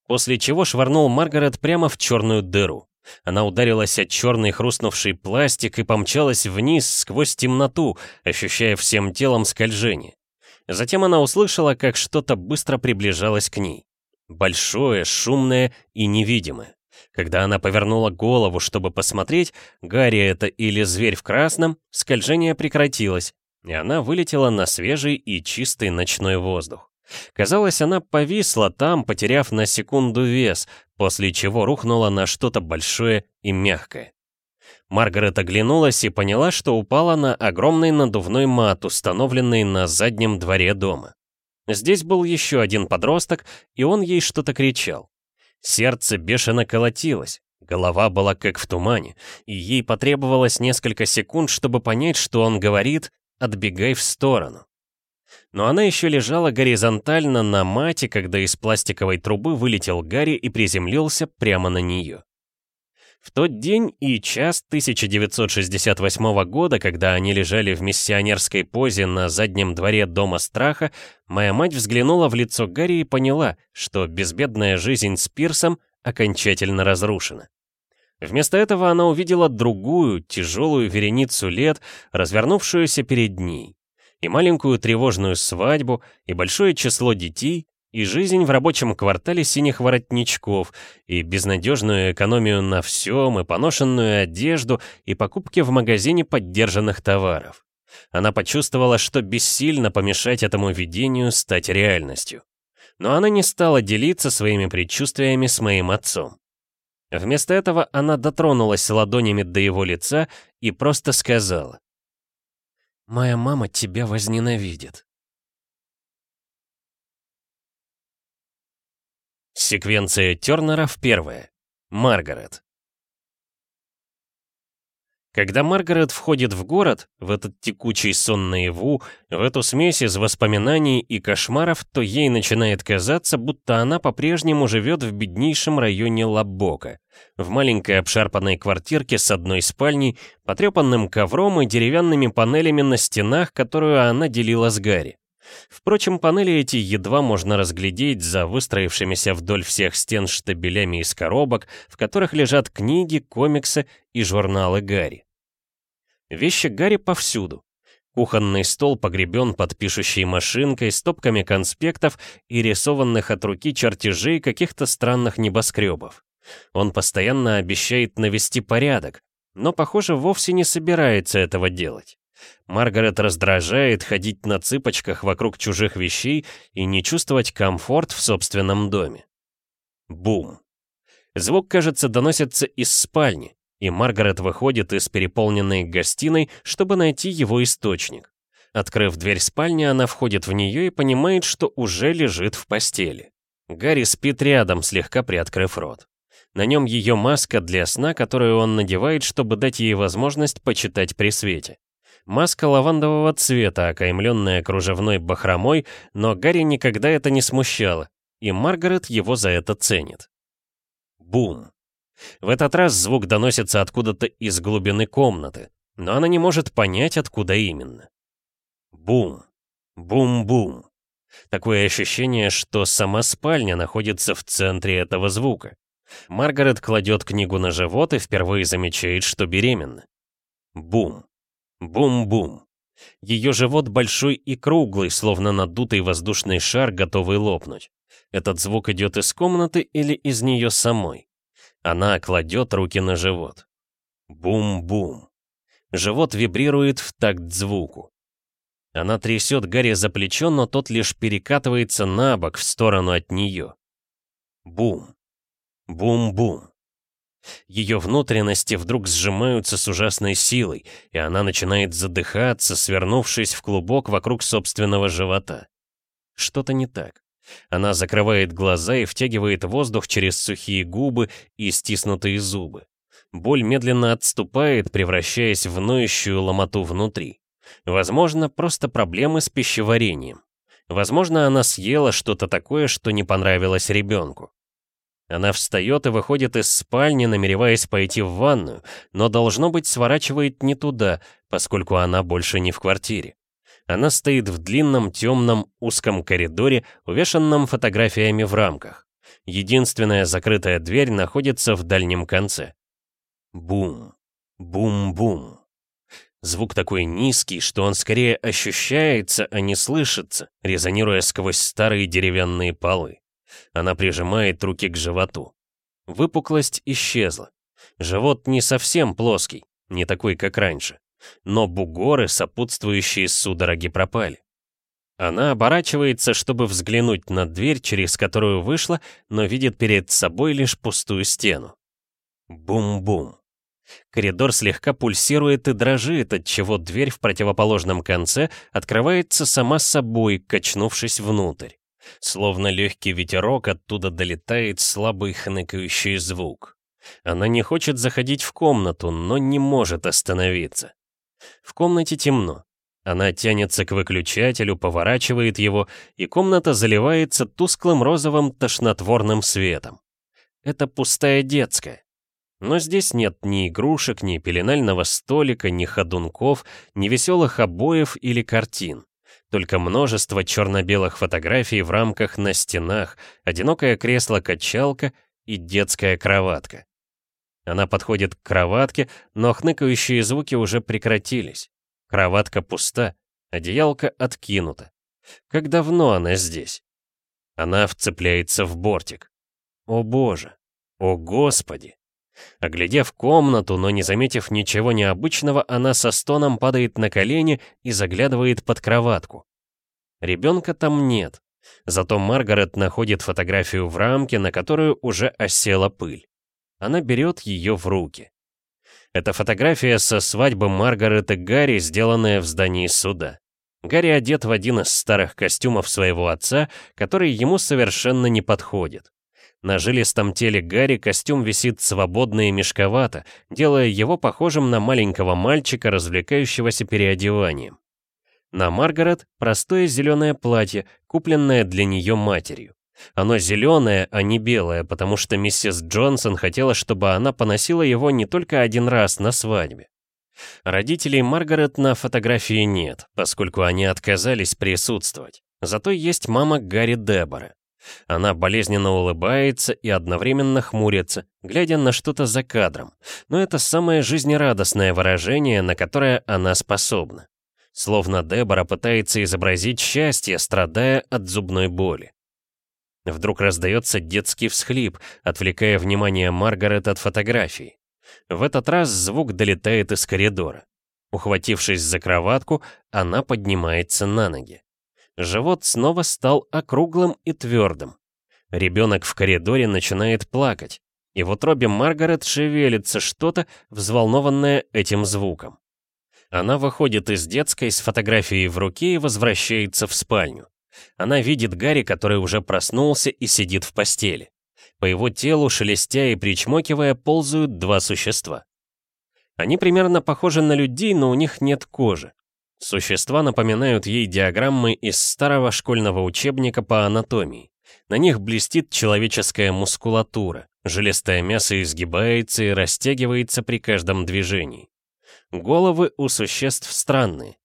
После чего швырнул Маргарет прямо в черную дыру. Она ударилась от черный хрустнувший пластик и помчалась вниз сквозь темноту, ощущая всем телом скольжение. Затем она услышала, как что-то быстро приближалось к ней. Большое, шумное и невидимое. Когда она повернула голову, чтобы посмотреть, Гарри это или зверь в красном, скольжение прекратилось, и она вылетела на свежий и чистый ночной воздух. Казалось, она повисла там, потеряв на секунду вес, после чего рухнула на что-то большое и мягкое. Маргарет оглянулась и поняла, что упала на огромный надувной мат, установленный на заднем дворе дома. Здесь был еще один подросток, и он ей что-то кричал. Сердце бешено колотилось, голова была как в тумане, и ей потребовалось несколько секунд, чтобы понять, что он говорит «отбегай в сторону». Но она еще лежала горизонтально на мате, когда из пластиковой трубы вылетел Гарри и приземлился прямо на нее. В тот день и час 1968 года, когда они лежали в миссионерской позе на заднем дворе Дома Страха, моя мать взглянула в лицо Гарри и поняла, что безбедная жизнь с Пирсом окончательно разрушена. Вместо этого она увидела другую, тяжелую вереницу лет, развернувшуюся перед ней, и маленькую тревожную свадьбу, и большое число детей, и жизнь в рабочем квартале синих воротничков, и безнадежную экономию на всем, и поношенную одежду, и покупки в магазине поддержанных товаров. Она почувствовала, что бессильно помешать этому видению стать реальностью. Но она не стала делиться своими предчувствиями с моим отцом. Вместо этого она дотронулась ладонями до его лица и просто сказала. «Моя мама тебя возненавидит». Секвенция Тернера в первое. Маргарет. Когда Маргарет входит в город, в этот текучий сон наяву, в эту смесь из воспоминаний и кошмаров, то ей начинает казаться, будто она по-прежнему живет в беднейшем районе Лабока, в маленькой обшарпанной квартирке с одной спальней, потрепанным ковром и деревянными панелями на стенах, которую она делила с Гарри. Впрочем, панели эти едва можно разглядеть за выстроившимися вдоль всех стен штабелями из коробок, в которых лежат книги, комиксы и журналы Гарри. Вещи Гарри повсюду. Кухонный стол погребен под пишущей машинкой, стопками конспектов и рисованных от руки чертежей каких-то странных небоскребов. Он постоянно обещает навести порядок, но, похоже, вовсе не собирается этого делать. Маргарет раздражает ходить на цыпочках вокруг чужих вещей и не чувствовать комфорт в собственном доме. Бум. Звук, кажется, доносится из спальни, и Маргарет выходит из переполненной гостиной, чтобы найти его источник. Открыв дверь спальни, она входит в нее и понимает, что уже лежит в постели. Гарри спит рядом, слегка приоткрыв рот. На нем ее маска для сна, которую он надевает, чтобы дать ей возможность почитать при свете. Маска лавандового цвета, окаймленная кружевной бахромой, но Гарри никогда это не смущало, и Маргарет его за это ценит. Бум. В этот раз звук доносится откуда-то из глубины комнаты, но она не может понять, откуда именно. Бум. Бум-бум. Такое ощущение, что сама спальня находится в центре этого звука. Маргарет кладет книгу на живот и впервые замечает, что беременна. Бум. Бум-бум. Ее живот большой и круглый, словно надутый воздушный шар, готовый лопнуть. Этот звук идет из комнаты или из нее самой. Она кладет руки на живот. Бум-бум. Живот вибрирует в такт звуку. Она трясет Гарри за плечо, но тот лишь перекатывается на бок в сторону от нее. Бум. Бум-бум. Ее внутренности вдруг сжимаются с ужасной силой, и она начинает задыхаться, свернувшись в клубок вокруг собственного живота. Что-то не так. Она закрывает глаза и втягивает воздух через сухие губы и стиснутые зубы. Боль медленно отступает, превращаясь в ноющую ломоту внутри. Возможно, просто проблемы с пищеварением. Возможно, она съела что-то такое, что не понравилось ребенку. Она встает и выходит из спальни, намереваясь пойти в ванную, но, должно быть, сворачивает не туда, поскольку она больше не в квартире. Она стоит в длинном, темном, узком коридоре, увешанном фотографиями в рамках. Единственная закрытая дверь находится в дальнем конце. Бум, бум-бум. Звук такой низкий, что он скорее ощущается, а не слышится, резонируя сквозь старые деревянные полы. Она прижимает руки к животу. Выпуклость исчезла. Живот не совсем плоский, не такой, как раньше. Но бугоры, сопутствующие судороги, пропали. Она оборачивается, чтобы взглянуть на дверь, через которую вышла, но видит перед собой лишь пустую стену. Бум-бум. Коридор слегка пульсирует и дрожит, отчего дверь в противоположном конце открывается сама собой, качнувшись внутрь. Словно легкий ветерок оттуда долетает слабый хныкающий звук. Она не хочет заходить в комнату, но не может остановиться. В комнате темно. Она тянется к выключателю, поворачивает его, и комната заливается тусклым розовым тошнотворным светом. Это пустая детская. Но здесь нет ни игрушек, ни пеленального столика, ни ходунков, ни веселых обоев или картин. Только множество черно-белых фотографий в рамках на стенах, одинокое кресло-качалка и детская кроватка. Она подходит к кроватке, но хныкающие звуки уже прекратились. Кроватка пуста, одеялка откинута. Как давно она здесь? Она вцепляется в бортик. О боже! О господи! Оглядев комнату, но не заметив ничего необычного, она со стоном падает на колени и заглядывает под кроватку. Ребенка там нет. Зато Маргарет находит фотографию в рамке, на которую уже осела пыль. Она берет ее в руки. Это фотография со свадьбы Маргарет и Гарри, сделанная в здании суда. Гарри одет в один из старых костюмов своего отца, который ему совершенно не подходит. На жилистом теле Гарри костюм висит свободно и мешковато, делая его похожим на маленького мальчика, развлекающегося переодеванием. На Маргарет простое зеленое платье, купленное для нее матерью. Оно зеленое, а не белое, потому что миссис Джонсон хотела, чтобы она поносила его не только один раз на свадьбе. Родителей Маргарет на фотографии нет, поскольку они отказались присутствовать. Зато есть мама Гарри Дебора. Она болезненно улыбается и одновременно хмурится, глядя на что-то за кадром. Но это самое жизнерадостное выражение, на которое она способна. Словно Дебора пытается изобразить счастье, страдая от зубной боли. Вдруг раздается детский всхлип, отвлекая внимание Маргарет от фотографии. В этот раз звук долетает из коридора. Ухватившись за кроватку, она поднимается на ноги. Живот снова стал округлым и твердым. Ребенок в коридоре начинает плакать, и в утробе Маргарет шевелится что-то, взволнованное этим звуком. Она выходит из детской с фотографией в руке и возвращается в спальню. Она видит Гарри, который уже проснулся и сидит в постели. По его телу, шелестя и причмокивая, ползают два существа. Они примерно похожи на людей, но у них нет кожи. Существа напоминают ей диаграммы из старого школьного учебника по анатомии. На них блестит человеческая мускулатура, жилистое мясо изгибается и растягивается при каждом движении. Головы у существ странные,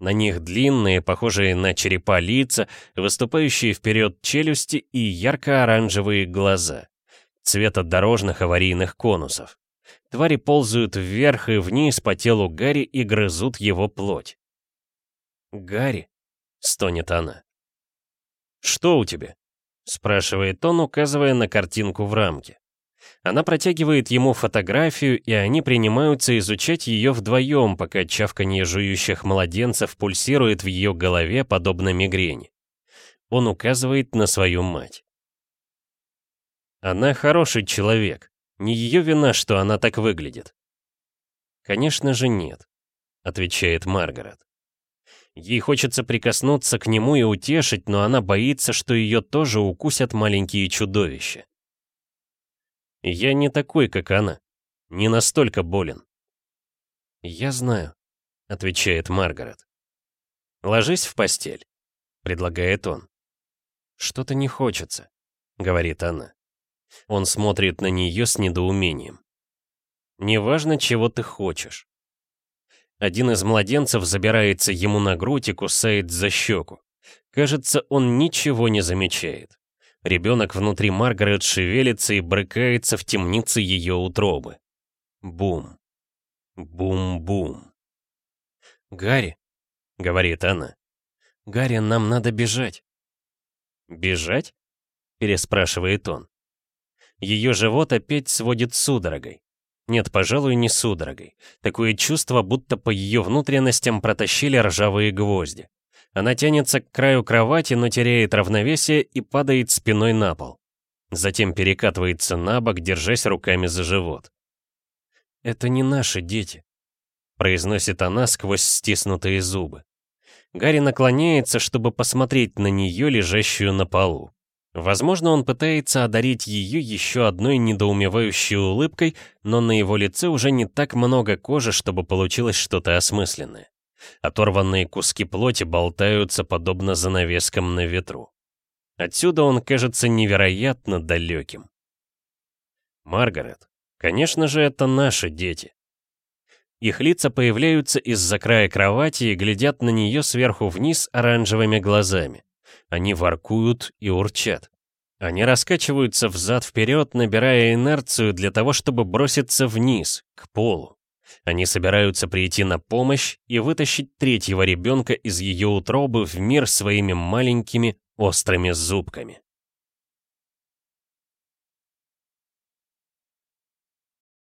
на них длинные, похожие на черепа лица, выступающие вперед челюсти и ярко-оранжевые глаза. Цвета дорожных аварийных конусов. Твари ползают вверх и вниз по телу Гарри и грызут его плоть. «Гарри?» — стонет она. «Что у тебя?» — спрашивает он, указывая на картинку в рамке. Она протягивает ему фотографию, и они принимаются изучать ее вдвоем, пока чавканье жующих младенцев пульсирует в ее голове, подобно мигрени. Он указывает на свою мать. Она хороший человек. Не ее вина, что она так выглядит. Конечно же нет, отвечает Маргарет. Ей хочется прикоснуться к нему и утешить, но она боится, что ее тоже укусят маленькие чудовища. Я не такой, как она. Не настолько болен. Я знаю, отвечает Маргарет. Ложись в постель, предлагает он. Что-то не хочется, говорит она. Он смотрит на нее с недоумением. Неважно, чего ты хочешь. Один из младенцев забирается ему на грудь и кусает за щеку. Кажется, он ничего не замечает. Ребенок внутри Маргарет шевелится и брыкается в темнице ее утробы. Бум. Бум-бум. «Гарри», — говорит она, — «Гарри, нам надо бежать». «Бежать?» — переспрашивает он. Ее живот опять сводит судорогой. Нет, пожалуй, не судорогой. Такое чувство, будто по ее внутренностям протащили ржавые гвозди. Она тянется к краю кровати, но теряет равновесие и падает спиной на пол. Затем перекатывается на бок, держась руками за живот. «Это не наши дети», — произносит она сквозь стиснутые зубы. Гарри наклоняется, чтобы посмотреть на нее, лежащую на полу. Возможно, он пытается одарить ее еще одной недоумевающей улыбкой, но на его лице уже не так много кожи, чтобы получилось что-то осмысленное. Оторванные куски плоти болтаются подобно занавескам на ветру. Отсюда он кажется невероятно далеким. Маргарет, конечно же, это наши дети. Их лица появляются из-за края кровати и глядят на нее сверху вниз оранжевыми глазами. Они воркуют и урчат. Они раскачиваются взад-вперед, набирая инерцию для того, чтобы броситься вниз, к полу. Они собираются прийти на помощь и вытащить третьего ребенка из ее утробы в мир своими маленькими острыми зубками.